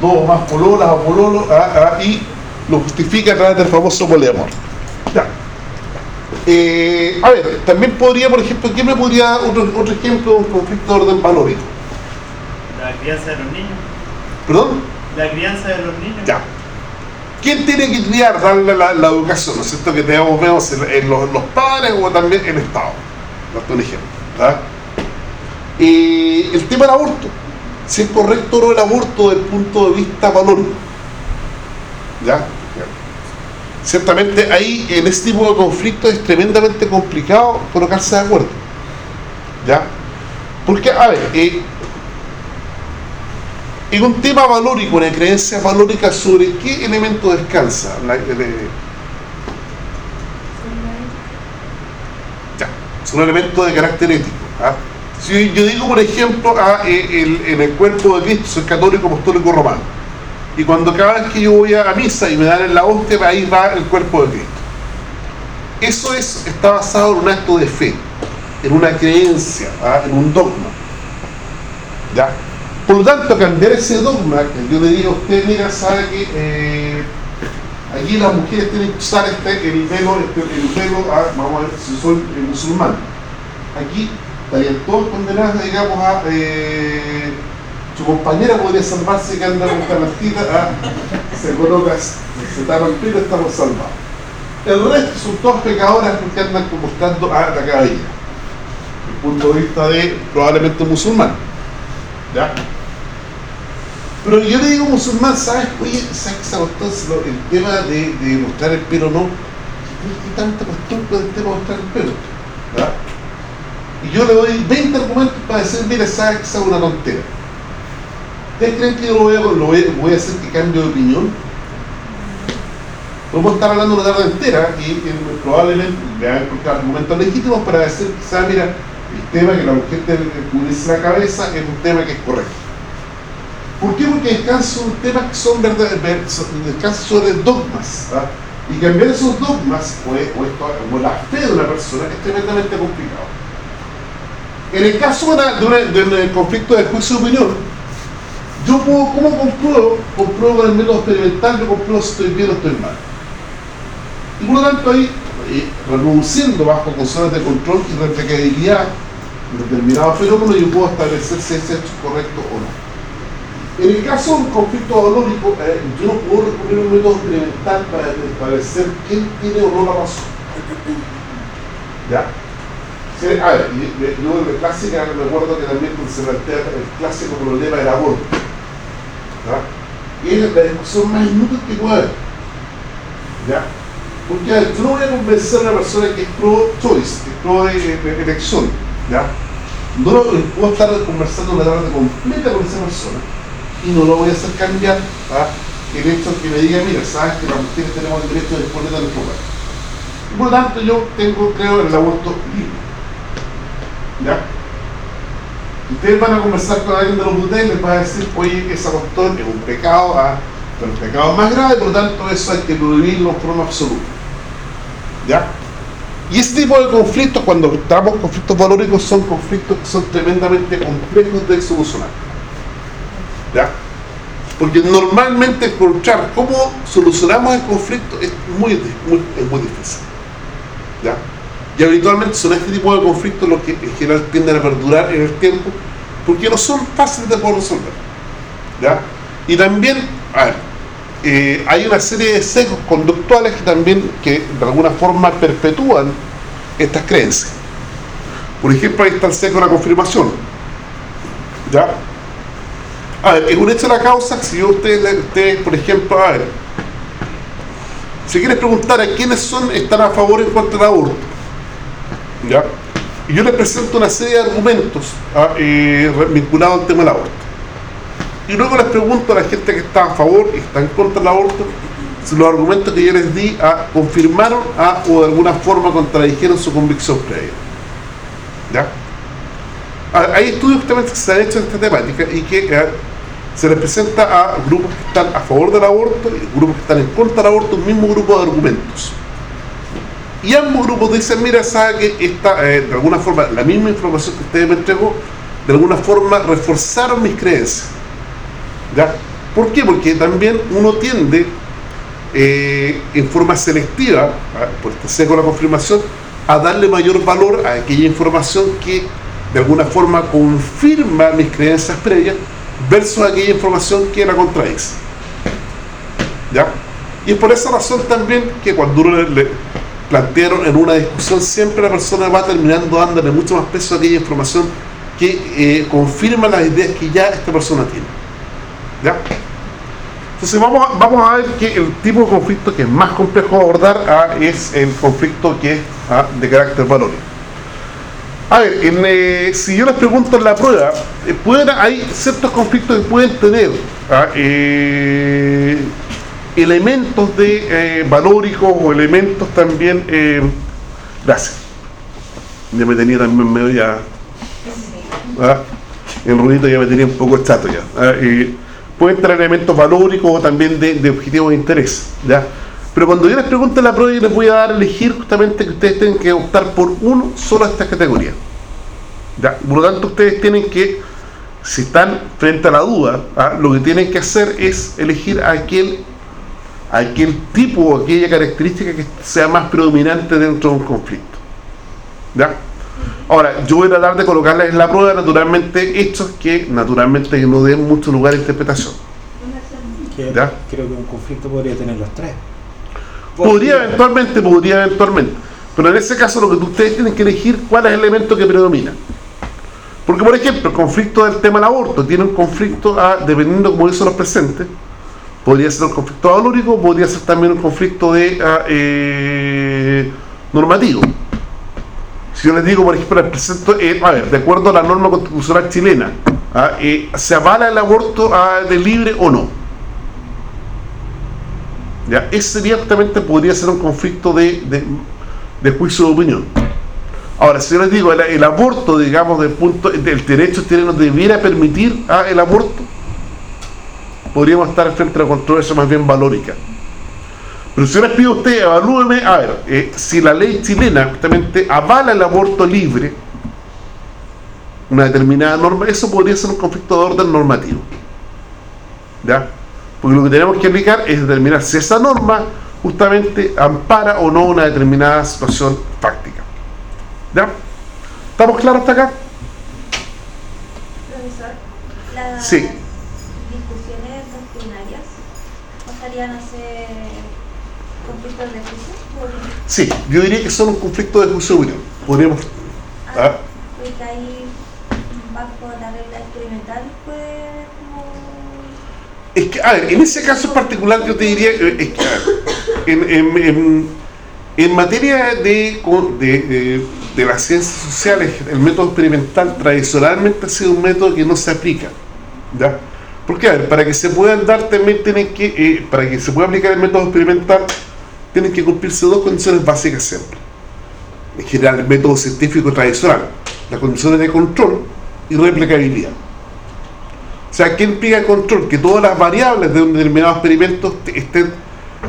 dos o más pololas o pololos y lo justifica a través del famoso poliamor. Ya. Eh, a ver, también podría, por ejemplo, ¿qué me podría dar otro, otro ejemplo de un conflicto de orden valórico? La crianza de los niños. ¿Perdón? La crianza de los niños. Ya. ¿Quién tiene que criar, darle la, la educación? ¿No es cierto? Que tenemos, vemos en, en los, los padres o también el Estado. Darte un ejemplo. ¿Ya? Eh, el tema del aborto. Si es correcto o no el aborto desde el punto de vista valórico. ¿Ya? Ciertamente ahí en este tipo de conflictos es tremendamente complicado colocarse de acuerdo. ¿Ya? Porque, a ver, eh, en un tema valórico, una creencia valórica sobre qué elemento descansa. Ya, un elemento de carácter ético. ¿ah? Si yo digo, por ejemplo, eh, en el cuerpo de Cristo, soy católico apostólico romano, y cuando cada vez que yo voy a misa y me dan en la hostia, ahí va el cuerpo de Cristo. Eso es, está basado en un acto de fe, en una creencia, ¿ah? en un dogma. ¿Ya? Por lo tanto, cambiar ese dogma, que yo le diga a usted, mira, sabe que eh, aquí las mujeres tienen que usar este, el velo, este, el velo ah, vamos a ver si son eh, musulmanes. Aquí estarían todos condenados, digamos, a eh, su compañera podría salvarse que anda con canastita, ah, se coloca, se tapa el pelo, estamos salvados. El resto son todos pecadoras porque andan mostrando a la cabella. El punto de vista de probablemente musulmán. ¿Ya? Pero yo le digo musulmán, ¿sabes? Oye, ¿sabes lo- el tema de, mostrar el pelo no? ¿Qué tanta cuestión con el tema de mostrar el pelo? ¿Ya? Y yo le doy 20 argumentos para decir, mire, ¿sabes es una tontera? ¿Ustedes creen que yo lo voy a, lo voy voy a hacer que cambie de opinión? Podemos estar hablando una tarde entera y, probablemente le van a encontrar argumentos legítimos para decir, mira, el tema que la mujer debe cubrirse la cabeza es un tema que es correcto. ¿Por qué? Porque descansa sobre temas que son verdad, ver- so- descansa sobre dogmas. ¿ah? Y cambiar esos dogmas o, esto, o la fe de una persona es tremendamente complicado. En el caso de, una- de una- de un conflicto de juicio de opinión, yo puedo, ¿cómo compruebo? Compruebo con el método experimental, yo compruebo si estoy bien o estoy mal. Y por lo tanto ahí, eh, reproduciendo bajo condiciones de control y replicabilidad de determinado fenómeno, yo puedo establecer si ese hecho es correcto o no. En el caso de un conflicto valórico, eh, yo no puedo recurrir un método experimental para establecer quién tiene o no la razón. ¿Ya? A ver, yo en la clásica recuerdo que también se plantea el clásico problema del aborto. ¿ya? Y es la discusión más inútil que puede haber. ¿Ya? Porque a yo no voy a convencer a una persona que es pro-choice, que es pro-elección. ¿Ya? No lo puedo estar conversando una tarde completa con esa persona y no lo voy a hacer cambiar ¿ah? el hecho que me diga, mira, sabes que las mujeres tenemos el derecho de disponer de nuestro cuerpo. Y por lo tanto yo tengo, creo, el aborto libre. ¿Ya? Ustedes van a conversar con alguien de los UTE y les va a decir, oye, esa cuestión es un pecado, ¿ah? pero un pecado más grave, por lo tanto eso hay que prohibirlo en forma absoluta. ¿Ya? Y ese tipo de conflictos, cuando entramos en conflictos valóricos, son conflictos que son tremendamente complejos de solucionar. ¿Ya? Porque normalmente encontrar cómo solucionamos el conflicto es muy, es muy difícil. ¿Ya? Y habitualmente son este tipo de conflictos los que en general tienden a perdurar en el tiempo porque no son fáciles de poder resolver. ¿Ya? Y también, eh, hay una serie de sesgos conductuales que también que de alguna forma perpetúan estas creencias. Por ejemplo, ahí está el sesgo de la confirmación. ¿Ya? A ver, es un hecho de la causa, si yo ustedes, ustedes, por ejemplo, a ver, si quieres preguntar a quiénes son, están a favor en contra del aborto, ¿ya? Y yo les presento una serie de argumentos ah, eh, vinculados al tema del aborto. Y luego les pregunto a la gente que está a favor y está en contra del aborto si los argumentos que yo les di ah, confirmaron ah, o de alguna forma contradijeron su convicción previa. ¿Ya? Hay estudios que se han hecho en esta temática y que se les presenta a grupos que están a favor del aborto y grupos que están en contra del aborto, un mismo grupo de argumentos. Y ambos grupos dicen, mira, sabe que esta, eh, de alguna forma, la misma información que usted me entregó, de alguna forma reforzaron mis creencias. ¿Ya? ¿Por qué? Porque también uno tiende eh, en forma selectiva, por este seco la confirmación, a darle mayor valor a aquella información que de alguna forma confirma mis creencias previas versus aquella información que la contradice. ¿Ya? Y es por esa razón también que cuando uno le, le plantearon en una discusión, siempre la persona va terminando dándole mucho más peso a aquella información que eh, confirma las ideas que ya esta persona tiene. ¿Ya? Entonces vamos a, vamos a ver que el tipo de conflicto que es más complejo de abordar ah, es el conflicto que es ah, de carácter valórico. A ver, eh, si yo les pregunto en la prueba, eh, pueden, hay ciertos conflictos que pueden tener ah, eh, elementos de eh, o elementos también... Gracias. Ya me tenía también medio ya... ¿ah? El ruidito ya me tenía un poco chato ya. ¿ah? Pueden tener elementos valóricos o también de, de objetivos de interés. ¿ya? Pero cuando yo les pregunto en la prueba, yo les voy a dar a elegir justamente que ustedes tienen que optar por uno solo de estas categorías. ¿ya? Por lo tanto, ustedes tienen que, si están frente a la duda, ¿ah? lo que tienen que hacer es elegir aquel, aquel tipo o aquella característica que sea más predominante dentro de un conflicto. ¿ya? Ahora, yo voy a tratar de colocarles en la prueba, naturalmente, hechos que naturalmente no den mucho lugar a interpretación. ¿Ya? Creo que un conflicto podría tener los tres. Podría eventualmente, podría eventualmente. Pero en ese caso lo que ustedes tienen que elegir cuál es el elemento que predomina. Porque, por ejemplo, el conflicto del tema del aborto tiene un conflicto, ah, dependiendo como eso los presentes, podría ser un conflicto valórico, podría ser también un conflicto de ah, eh, normativo. Si yo les digo, por ejemplo, les presento, eh, a ver, de acuerdo a la norma constitucional chilena, ah, eh, ¿se avala el aborto ah, de libre o no? ¿Ya? Ese directamente podría ser un conflicto de, de, juicio de opinión. Ahora, si yo les digo, el, aborto, digamos, del punto, del derecho chileno debiera permitir ah, el aborto, podríamos estar frente a una controversia más bien valórica. Pero si yo les pido a ustedes, evalúenme, a ver, eh, si la ley chilena justamente avala el aborto libre, una determinada norma, eso podría ser un conflicto de orden normativo. ¿Ya? Porque lo que tenemos que aplicar es determinar si esa norma justamente ampara o no una determinada situación práctica. ¿Ya? ¿Estamos claros hasta acá? Profesor, las Sí. discusiones doctrinarias pasarían a ser conflictos de juicio. Sí, yo diría que son un conflicto de juicio. Podríamos... Ah. Ahí, Es que, a ver, en ese caso particular yo te diría, eh, es que, en, en, en, materia de, de- de las ciencias sociales, el método experimental tradicionalmente ha sido un método que no se aplica. ¿ya? Porque, a ver, para que se puedan dar también tienen que, eh, para que se pueda aplicar el método experimental, tienen que cumplirse dos condiciones básicas siempre. En general, el método científico tradicional, las condiciones de control y replicabilidad. O sea, ¿qué implica control? Que todas las variables de un determinado experimento estén,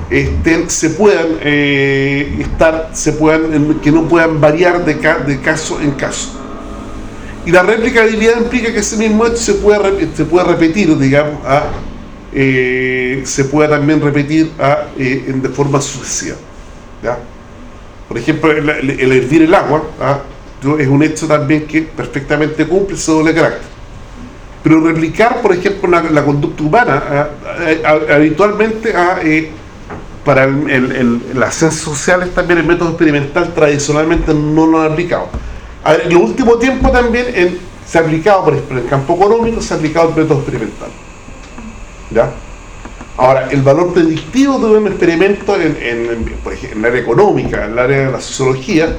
estén se puedan eh, estar, se puedan, que no puedan variar de, ca- de caso en caso. Y la replicabilidad implica que ese mismo hecho se se puede repetir, digamos, eh, se puede también repetir a, eh, de forma sucesiva. ¿ya? Por ejemplo, el, el- el hervir el agua ¿ah? Es un hecho también que perfectamente cumple ese doble carácter. Pero replicar, por ejemplo, la, la conducta humana, habitualmente eh, para el- el- el- las ciencias sociales también el método experimental tradicionalmente no lo han aplicado. En los últimos tiempos también en- se ha aplicado, por ejemplo, en el campo económico se ha aplicado el método experimental. ¿Ya? Ahora, el valor predictivo de un experimento en, en, en, por ejemplo, en el área económica, en el área de la sociología,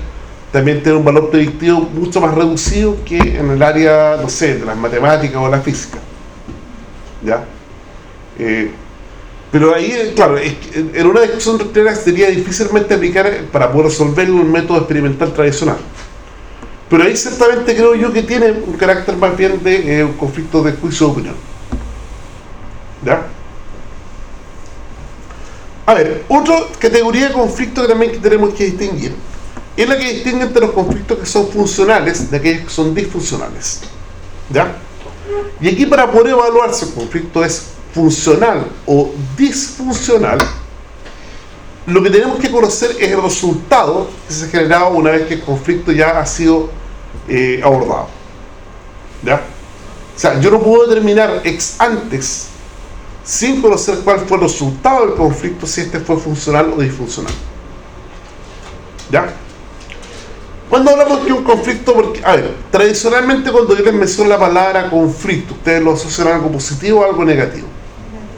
también tiene un valor predictivo mucho más reducido que en el área, no sé, de las matemáticas o la física. ¿Ya? Eh, pero ahí, eh, claro, en- una discusión doctrinal sería difícilmente aplicar eh, para poder resolver un método experimental tradicional. Pero ahí ciertamente creo yo que tiene un carácter más bien de un conflicto de juicio de opinión. ¿Ya? A ver, otra categoría de conflicto que también tenemos que distinguir es la que distingue entre los conflictos que son funcionales de aquellos que son disfuncionales. ¿Ya? Y aquí para poder evaluar si el conflicto es funcional o disfuncional, lo que tenemos que conocer es el resultado que se ha generado una vez que el conflicto ya ha sido eh, abordado. ¿Ya? O sea, yo no puedo determinar ex antes, sin conocer cuál fue el resultado del conflicto, si este fue funcional o disfuncional. ¿Ya? Cuando hablamos de un conflicto, porque, a ver, tradicionalmente cuando yo les menciono la palabra conflicto, ustedes lo asocian a algo positivo o algo negativo.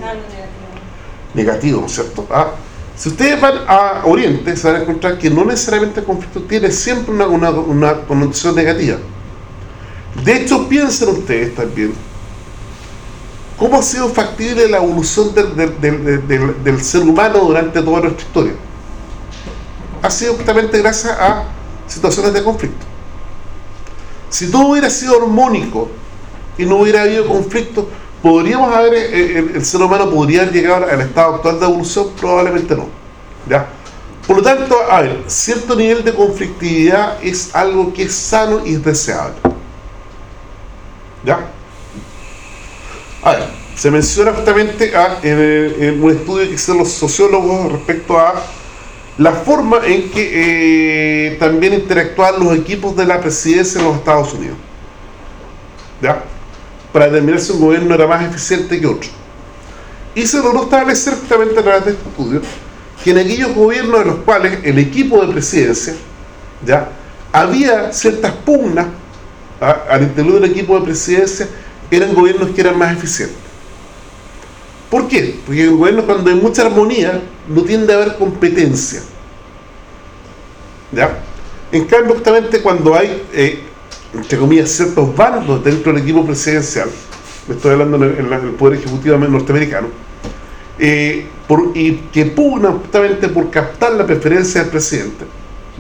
Algo negativo. Negativo, ¿no es cierto? Ah, si ustedes van a Oriente, se van a encontrar que no necesariamente el conflicto tiene siempre una, una, connotación negativa. De hecho, piensen ustedes también cómo ha sido factible la evolución del- del ser humano durante toda nuestra historia. Ha sido justamente gracias a situaciones de conflicto. Si todo hubiera sido armónico y no hubiera habido conflicto, ¿podríamos haber, eh, el, el ser humano podría haber llegado al estado actual de evolución? Probablemente no. ¿ya? Por lo tanto, a ver, cierto nivel de conflictividad es algo que es sano y es deseable. ¿Ya? A ver, se menciona justamente a- en, el- en un estudio que hicieron los sociólogos respecto a la forma en que eh, también interactúan los equipos de la presidencia en los Estados Unidos. ¿Ya? Para determinar si un gobierno era más eficiente que otro. Y se logró establecer justamente a través de este estudio que en aquellos gobiernos en los cuales el equipo de presidencia, ¿ya? Había ciertas pugnas ¿ah? al interior del equipo de presidencia, eran gobiernos que eran más eficientes. ¿Por qué? Porque en gobiernos cuando hay mucha armonía, no tiende a haber competencia. ¿Ya? En cambio, justamente cuando hay, eh, entre comillas, ciertos bandos dentro del equipo presidencial, estoy hablando en el, el Poder Ejecutivo norteamericano, eh, y que pugnan justamente por captar la preferencia del presidente,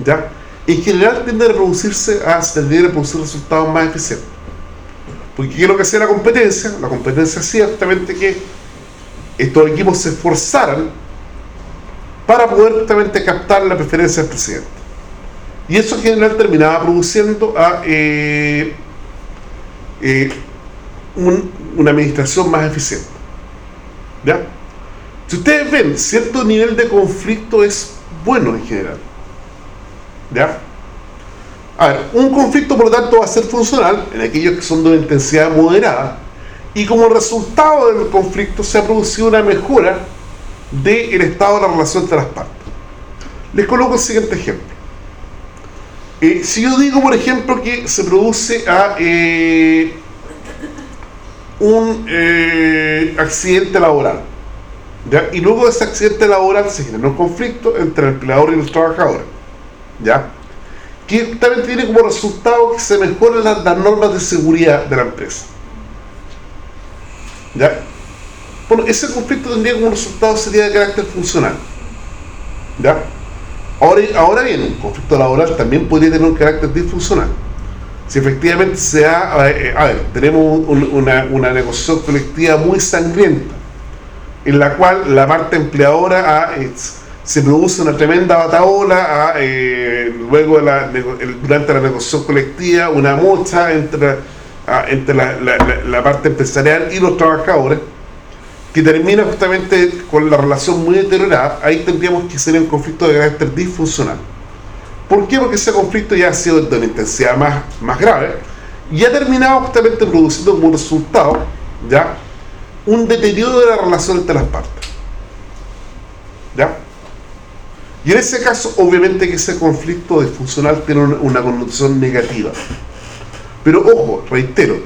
¿ya? En general tiende a reproducirse, a tender a producir resultados más eficientes. Porque ¿qué es lo que hacía la competencia? La competencia hacía justamente que estos equipos se esforzaran para poder justamente captar la preferencia del presidente. Y eso en general terminaba produciendo a eh, eh, un- una administración más eficiente. ¿Ya? Si ustedes ven, cierto nivel de conflicto es bueno en general. ¿Ya? A ver, un conflicto por lo tanto va a ser funcional en aquellos que son de una intensidad moderada y como resultado del conflicto se ha producido una mejora del estado de la relación entre las partes. Les coloco el siguiente ejemplo. Eh, si yo digo, por ejemplo, que se produce eh, un eh, accidente laboral, y luego de ese accidente laboral se genera un conflicto entre el empleador y los trabajadores, ¿ya? que también tiene como resultado que se mejoran las normas de seguridad de la empresa. ¿Ya? Bueno, ese conflicto tendría como resultado sería de carácter funcional. ¿Ya? Ahora, ahora bien, un conflicto laboral también podría tener un carácter disfuncional. Si efectivamente se da, eh, a ver, tenemos un- una, una negociación colectiva muy sangrienta, en la cual la parte empleadora es- se produce una tremenda bataola, eh, luego durante la negociación colectiva, una mocha entre, entre la, parte empresarial y los trabajadores, que termina justamente con la relación muy deteriorada, ahí tendríamos que ser un conflicto de carácter disfuncional. ¿Por qué? Porque ese conflicto ya ha sido de una intensidad más, más grave y ha terminado justamente produciendo como resultado ya un deterioro de la relación entre las partes. ¿Ya? Y en ese caso, obviamente que ese conflicto disfuncional tiene una connotación negativa. Pero ojo, reitero,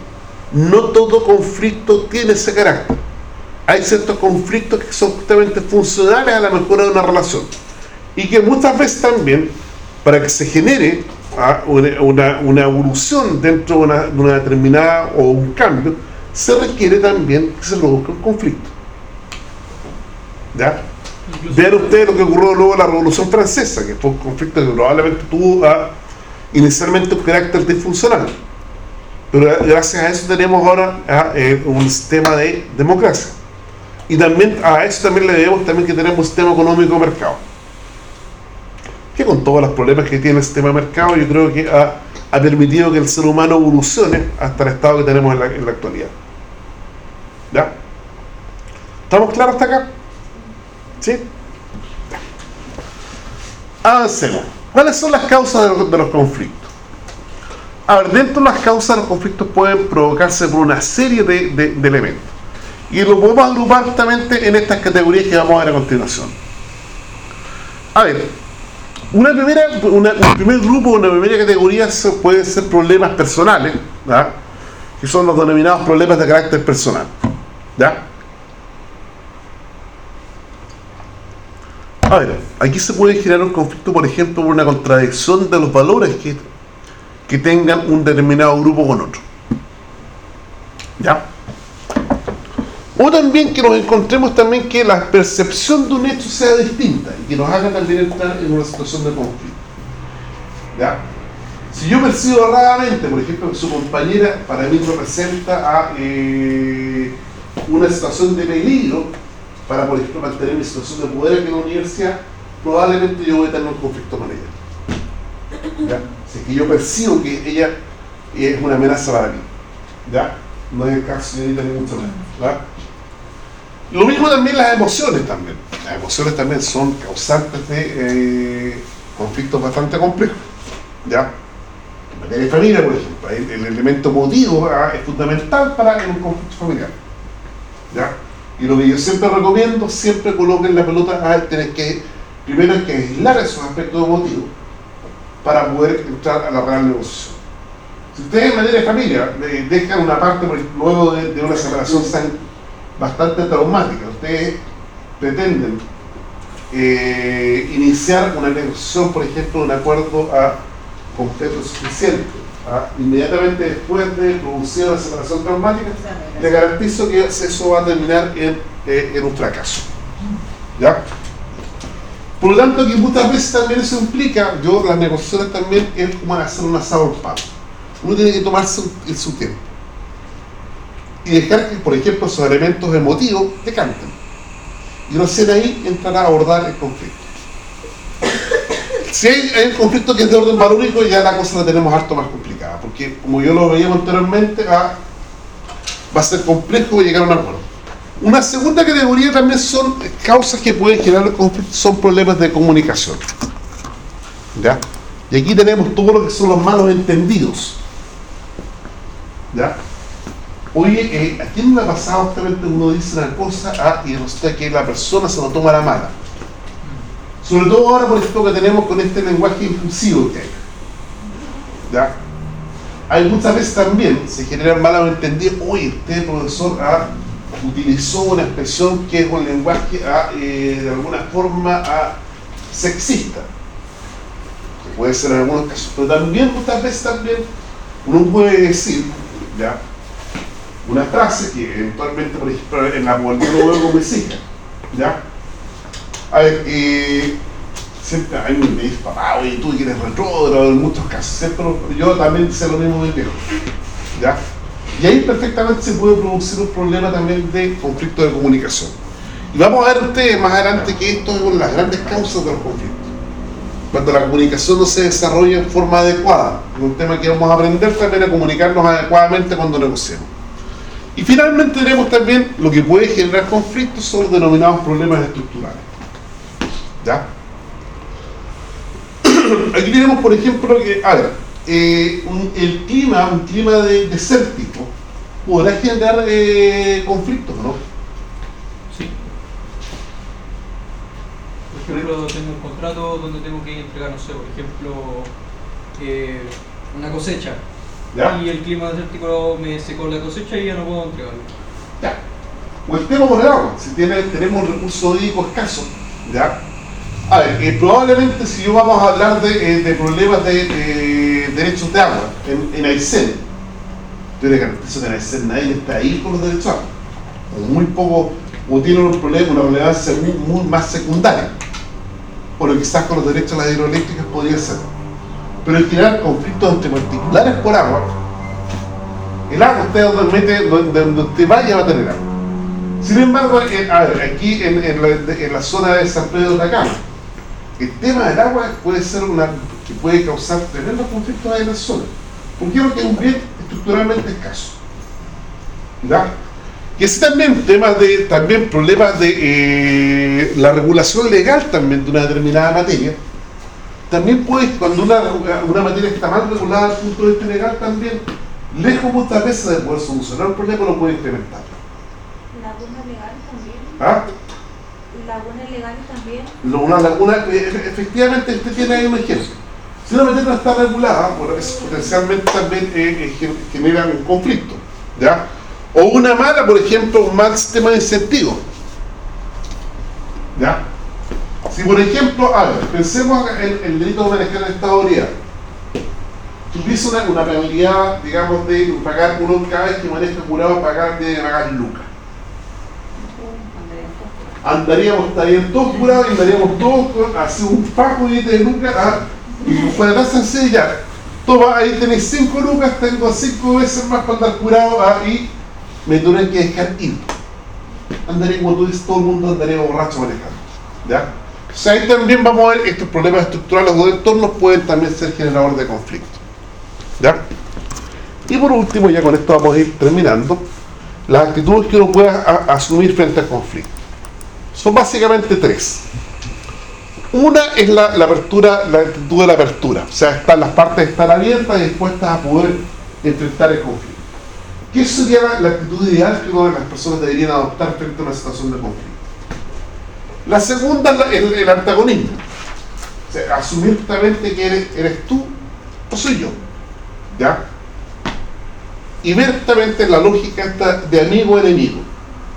no todo conflicto tiene ese carácter. Hay ciertos conflictos que son justamente funcionales a la mejora de una relación. Y que muchas veces también, para que se genere ah, una, una- una evolución dentro de una, de una determinada o un cambio, se requiere también que se produzca un conflicto. ¿Ya? Vean ustedes lo que ocurrió luego de la Revolución Francesa, que fue un conflicto que probablemente tuvo ah, inicialmente un carácter disfuncional. Pero gra- gracias a eso tenemos ahora ah, eh, un sistema de democracia. Y también a eso también le debemos también que tenemos un sistema económico de mercado. Que con todos los problemas que tiene el sistema de mercado, yo creo que ha, ha permitido que el ser humano evolucione hasta el estado que tenemos en la, en la actualidad. ¿Ya? ¿Estamos claros hasta acá? ¿Sí? Avancemos. ¿Cuáles son las causas de los conflictos? A ver, dentro de las causas los conflictos pueden provocarse por una serie de, elementos. Y lo podemos agrupar justamente en estas categorías que vamos a ver a continuación. A ver, una primera, un primer grupo, una primera categoría pueden ser problemas personales, ¿ya? que son los denominados problemas de carácter personal. ¿ya? A ver, aquí se puede generar un conflicto, por ejemplo, por una contradicción de los valores que, que tengan un determinado grupo con otro. ¿Ya? O también que nos encontremos también que la percepción de un hecho sea distinta y que nos haga también entrar en una situación de conflicto. ¿Ya? Si yo percibo erradamente, por ejemplo, que su compañera para mí representa a eh, una situación de peligro para, por ejemplo, mantener mi situación de poder aquí en la universidad, probablemente yo voy a tener un conflicto con ella. ¿Ya? Si es que yo percibo que ella es una amenaza para mí. ¿Ya? No es el caso, señorita, ni mucho menos. Lo mismo también las emociones también. Las emociones también son causantes de eh, conflictos bastante complejos. ¿Ya? En materia de familia, por ejemplo, el, el elemento emotivo ah, es fundamental para un conflicto familiar. ¿Ya? Y lo que yo siempre recomiendo, siempre coloquen la pelota a tener que, primero hay que aislar esos aspectos emotivos para poder entrar a la real negociación. Si ustedes en materia de familia dejan una parte luego de, una separación bastante traumática, ustedes pretenden eh, iniciar una negociación, por ejemplo, un acuerdo a completo suficiente, ¿ah? inmediatamente después de producir una separación traumática, le garantizo que eso va a terminar en, eh, en un fracaso. ¿Ya? Por lo tanto, que muchas veces también eso implica, yo las negociaciones también es como hacer un asado al. Uno tiene que tomarse en su tiempo. Y dejar que, por ejemplo, esos elementos emotivos decanten. Y recién ahí entrará a abordar el conflicto. Si hay, hay un conflicto que es de orden valórico, ya la cosa la tenemos harto más complicada. Porque, como yo lo veíamos anteriormente, ah, va a ser complejo llegar a un acuerdo. Una segunda categoría también son causas que pueden generar el conflicto, son problemas de comunicación. ¿Ya? Y aquí tenemos todo lo que son los malos entendidos. ¿Ya? Oye, eh, ¿a quién le ha pasado justamente uno dice una cosa ah, y resulta que la persona se lo toma la mala? Sobre todo ahora, por ejemplo, que tenemos con este lenguaje inclusivo que hay. ¿Ya? Hay muchas veces también, se generan malos entendidos, oye, usted, profesor, ah, utilizó una expresión que es un lenguaje ah, eh, de alguna forma ah, sexista. Que puede ser en algunos casos, pero también muchas veces también uno puede decir, ¿ya? Una frase que eventualmente, por ejemplo, en la yo lo veo como mis hijas, ¿ya? A ver, eh, siempre a mí me dice, papá, oye, tú que eres retrógrado en muchos casos, siempre yo también sé lo mismo de viejo, ¿ya? Y ahí perfectamente se puede producir un problema también de conflicto de comunicación. Y vamos a ver ustedes más adelante que esto es una de las grandes causas de los conflictos. Cuando la comunicación no se desarrolla en forma adecuada, es un tema que vamos a aprender también a comunicarnos adecuadamente cuando negociemos. Y finalmente tenemos también lo que puede generar conflictos, son los denominados problemas estructurales. ¿Ya? Aquí tenemos, por ejemplo, que, eh, un- el clima, un clima de, desértico, podrá generar eh, conflictos, ¿no? Sí. Por ejemplo, tengo un contrato donde tengo que entregar, no sé, por ejemplo, eh, una cosecha. ¿Ya? Y el clima desértico me secó la cosecha y ya no puedo entregarlo. Ya. O el tema con el agua, si tiene, tenemos un recurso hídrico escaso, ¿ya? A ver, eh, probablemente si yo vamos a hablar de, de problemas de, de derechos de agua en, en Aysén, yo le garantizo que en Aysén nadie está ahí con los derechos de agua. O muy poco, o tiene un problema, una relevancia muy, muy más secundaria. Por lo que quizás con los derechos de las hidroeléctricas podría ser. Pero en general, conflictos entre particulares por agua, el agua usted donde, mete, donde, donde usted vaya va a tener agua. Sin embargo, en- a ver, aquí en, en la, en la zona de San Pedro de Atacama, el tema del agua puede ser una que puede causar tremendos conflictos en la zona. Porque creo que es un bien estructuralmente escaso. ¿Ya? Y así también temas de, también problemas de eh, la regulación legal también de una determinada materia, también puedes, cuando una, una materia está mal regulada desde el punto de vista legal, también, lejos muchas veces de poder solucionar el problema, lo puede implementar. Lagunas legales también. ¿Ah? Lagunas legales también. Una laguna, eh, efe- efectivamente, usted tiene ahí un ejemplo. Si una materia no está regulada, bueno, potencialmente también eh, eh, gen- genera un conflicto. ¿ya? O una mala, por ejemplo, un mal sistema de incentivos. ¿Ya? Si por ejemplo, a ver, pensemos en el delito de manejar el estado de. Tuviese una, una penalidad, digamos, de pagar uno cada vez que maneja jurado, pagar de pagar lucas. Andaríamos, estarían todos jurados y andaríamos todos con así un fajo de lucas. ah, y fuera tan sencillo ya. Toma, ahí tenéis cinco lucas, tengo cinco veces más para andar jurado ah, y me tuve que dejar ir. Andaría como tú dices, todo el mundo andaría borracho manejando. ¿Ya? O ahí también vamos a ver estos problemas estructurales o de entornos pueden también ser generadores de conflicto. ¿Ya? Y por último, ya con esto vamos a ir terminando, las actitudes que uno pueda asumir frente al conflicto. Son básicamente tres. Una es la, apertura, la actitud de la apertura. O sea, están las partes están abiertas y dispuestas a poder enfrentar el conflicto. ¿Qué sería la, actitud ideal que de las personas deberían adoptar frente a una situación de conflicto? La segunda es el, antagonismo. O sea, asumir justamente que eres, tú o soy yo. ¿Ya? Y ver la lógica esta de amigo-enemigo.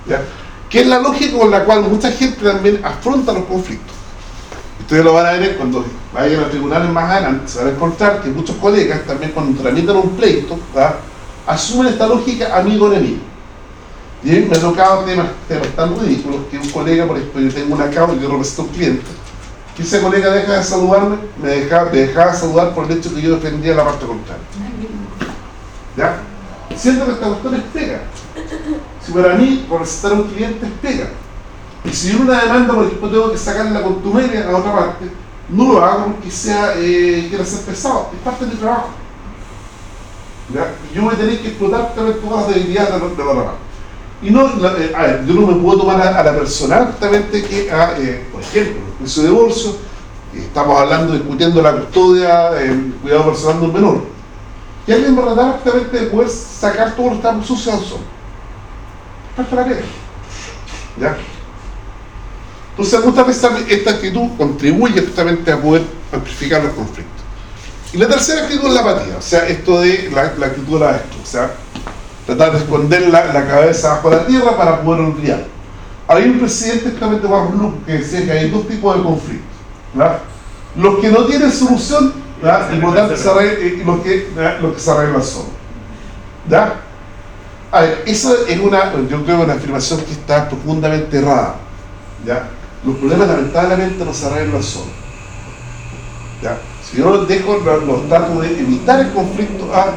¿Ya? Que es la lógica con la cual mucha gente también afronta los conflictos. Ustedes lo van a ver cuando vayan a tribunales más adelante, se van a encontrar que muchos colegas también cuando tramitan un pleito, ¿verdad? asumen esta lógica amigo-enemigo. Y me ha tocado temas, temas tan ridículos que un colega, por ejemplo, yo tengo una causa, yo represento a un cliente, que ese colega deja de saludarme, me dejaba, me dejaba de saludar por el hecho que yo defendía la parte contraria. ¿Ya? Siento que esta cuestión es pega. Si para mí, por a un cliente es pega. Y si en una demanda, por ejemplo, tengo que sacar la contumelia a otra parte, no lo hago porque sea, eh, quiera ser pesado, es parte de mi trabajo. ¿Ya? Yo voy a tener que explotar también todas las debilidades de de la otra parte. Y no, eh, yo no me puedo tomar a, la personal justamente que, a, eh, por ejemplo, el juicio de divorcio, eh, estamos hablando, discutiendo la custodia, el cuidado personal de un menor. Y alguien me trataba justamente de poder sacar todos los trapos sucios al sol. Parte de la. ¿Ya? Entonces muchas veces esta actitud contribuye justamente a poder amplificar los conflictos. Y la tercera actitud es la apatía, o sea, esto de la, la actitud de la avestruz, o sea, tratar de esconder la, la cabeza bajo la tierra para poder olvidar. Hay un presidente justamente Juan Blum que decía que hay dos tipos de conflictos. ¿verdad? Los que no tienen solución ¿verdad? y por lo tanto se arreglan- y los que, ¿verdad? los que se arreglan solos. ¿Ya? A ver, esa es una, yo creo, una afirmación que está profundamente errada. ¿Ya? Los problemas lamentablemente no se arreglan solos. ¿Ya? Si yo dejo, los, trato de evitar el conflicto, ah,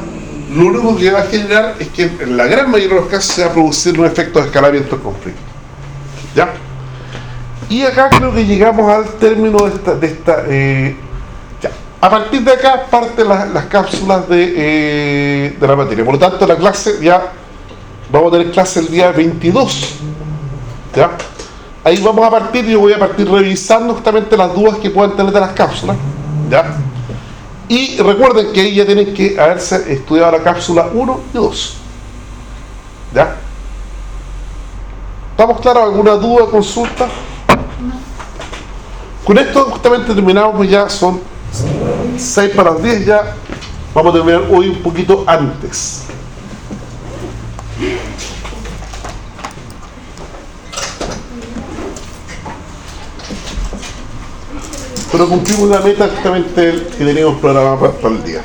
lo único que va a generar es que en la gran mayoría de los casos se va a producir un efecto de escalamiento del conflicto. ¿Ya? Y acá creo que llegamos al término de esta... Eh, ya. A partir de acá parten las, las cápsulas de, eh, de la materia. Por lo tanto, la clase ya... Vamos a tener clase el día 22. ¿Ya? Ahí vamos a partir, yo voy a partir revisando justamente las dudas que puedan tener de las cápsulas. ¿Ya? Y recuerden que ahí ya tienen que haberse estudiado la cápsula 1 y 2. ¿Ya? ¿Estamos claros? ¿Alguna duda, consulta? Con esto justamente terminamos, pues ya son 6 para las 10 ya. Vamos a terminar hoy un poquito antes. Pero cumplimos la meta justamente que teníamos programada para, para el día.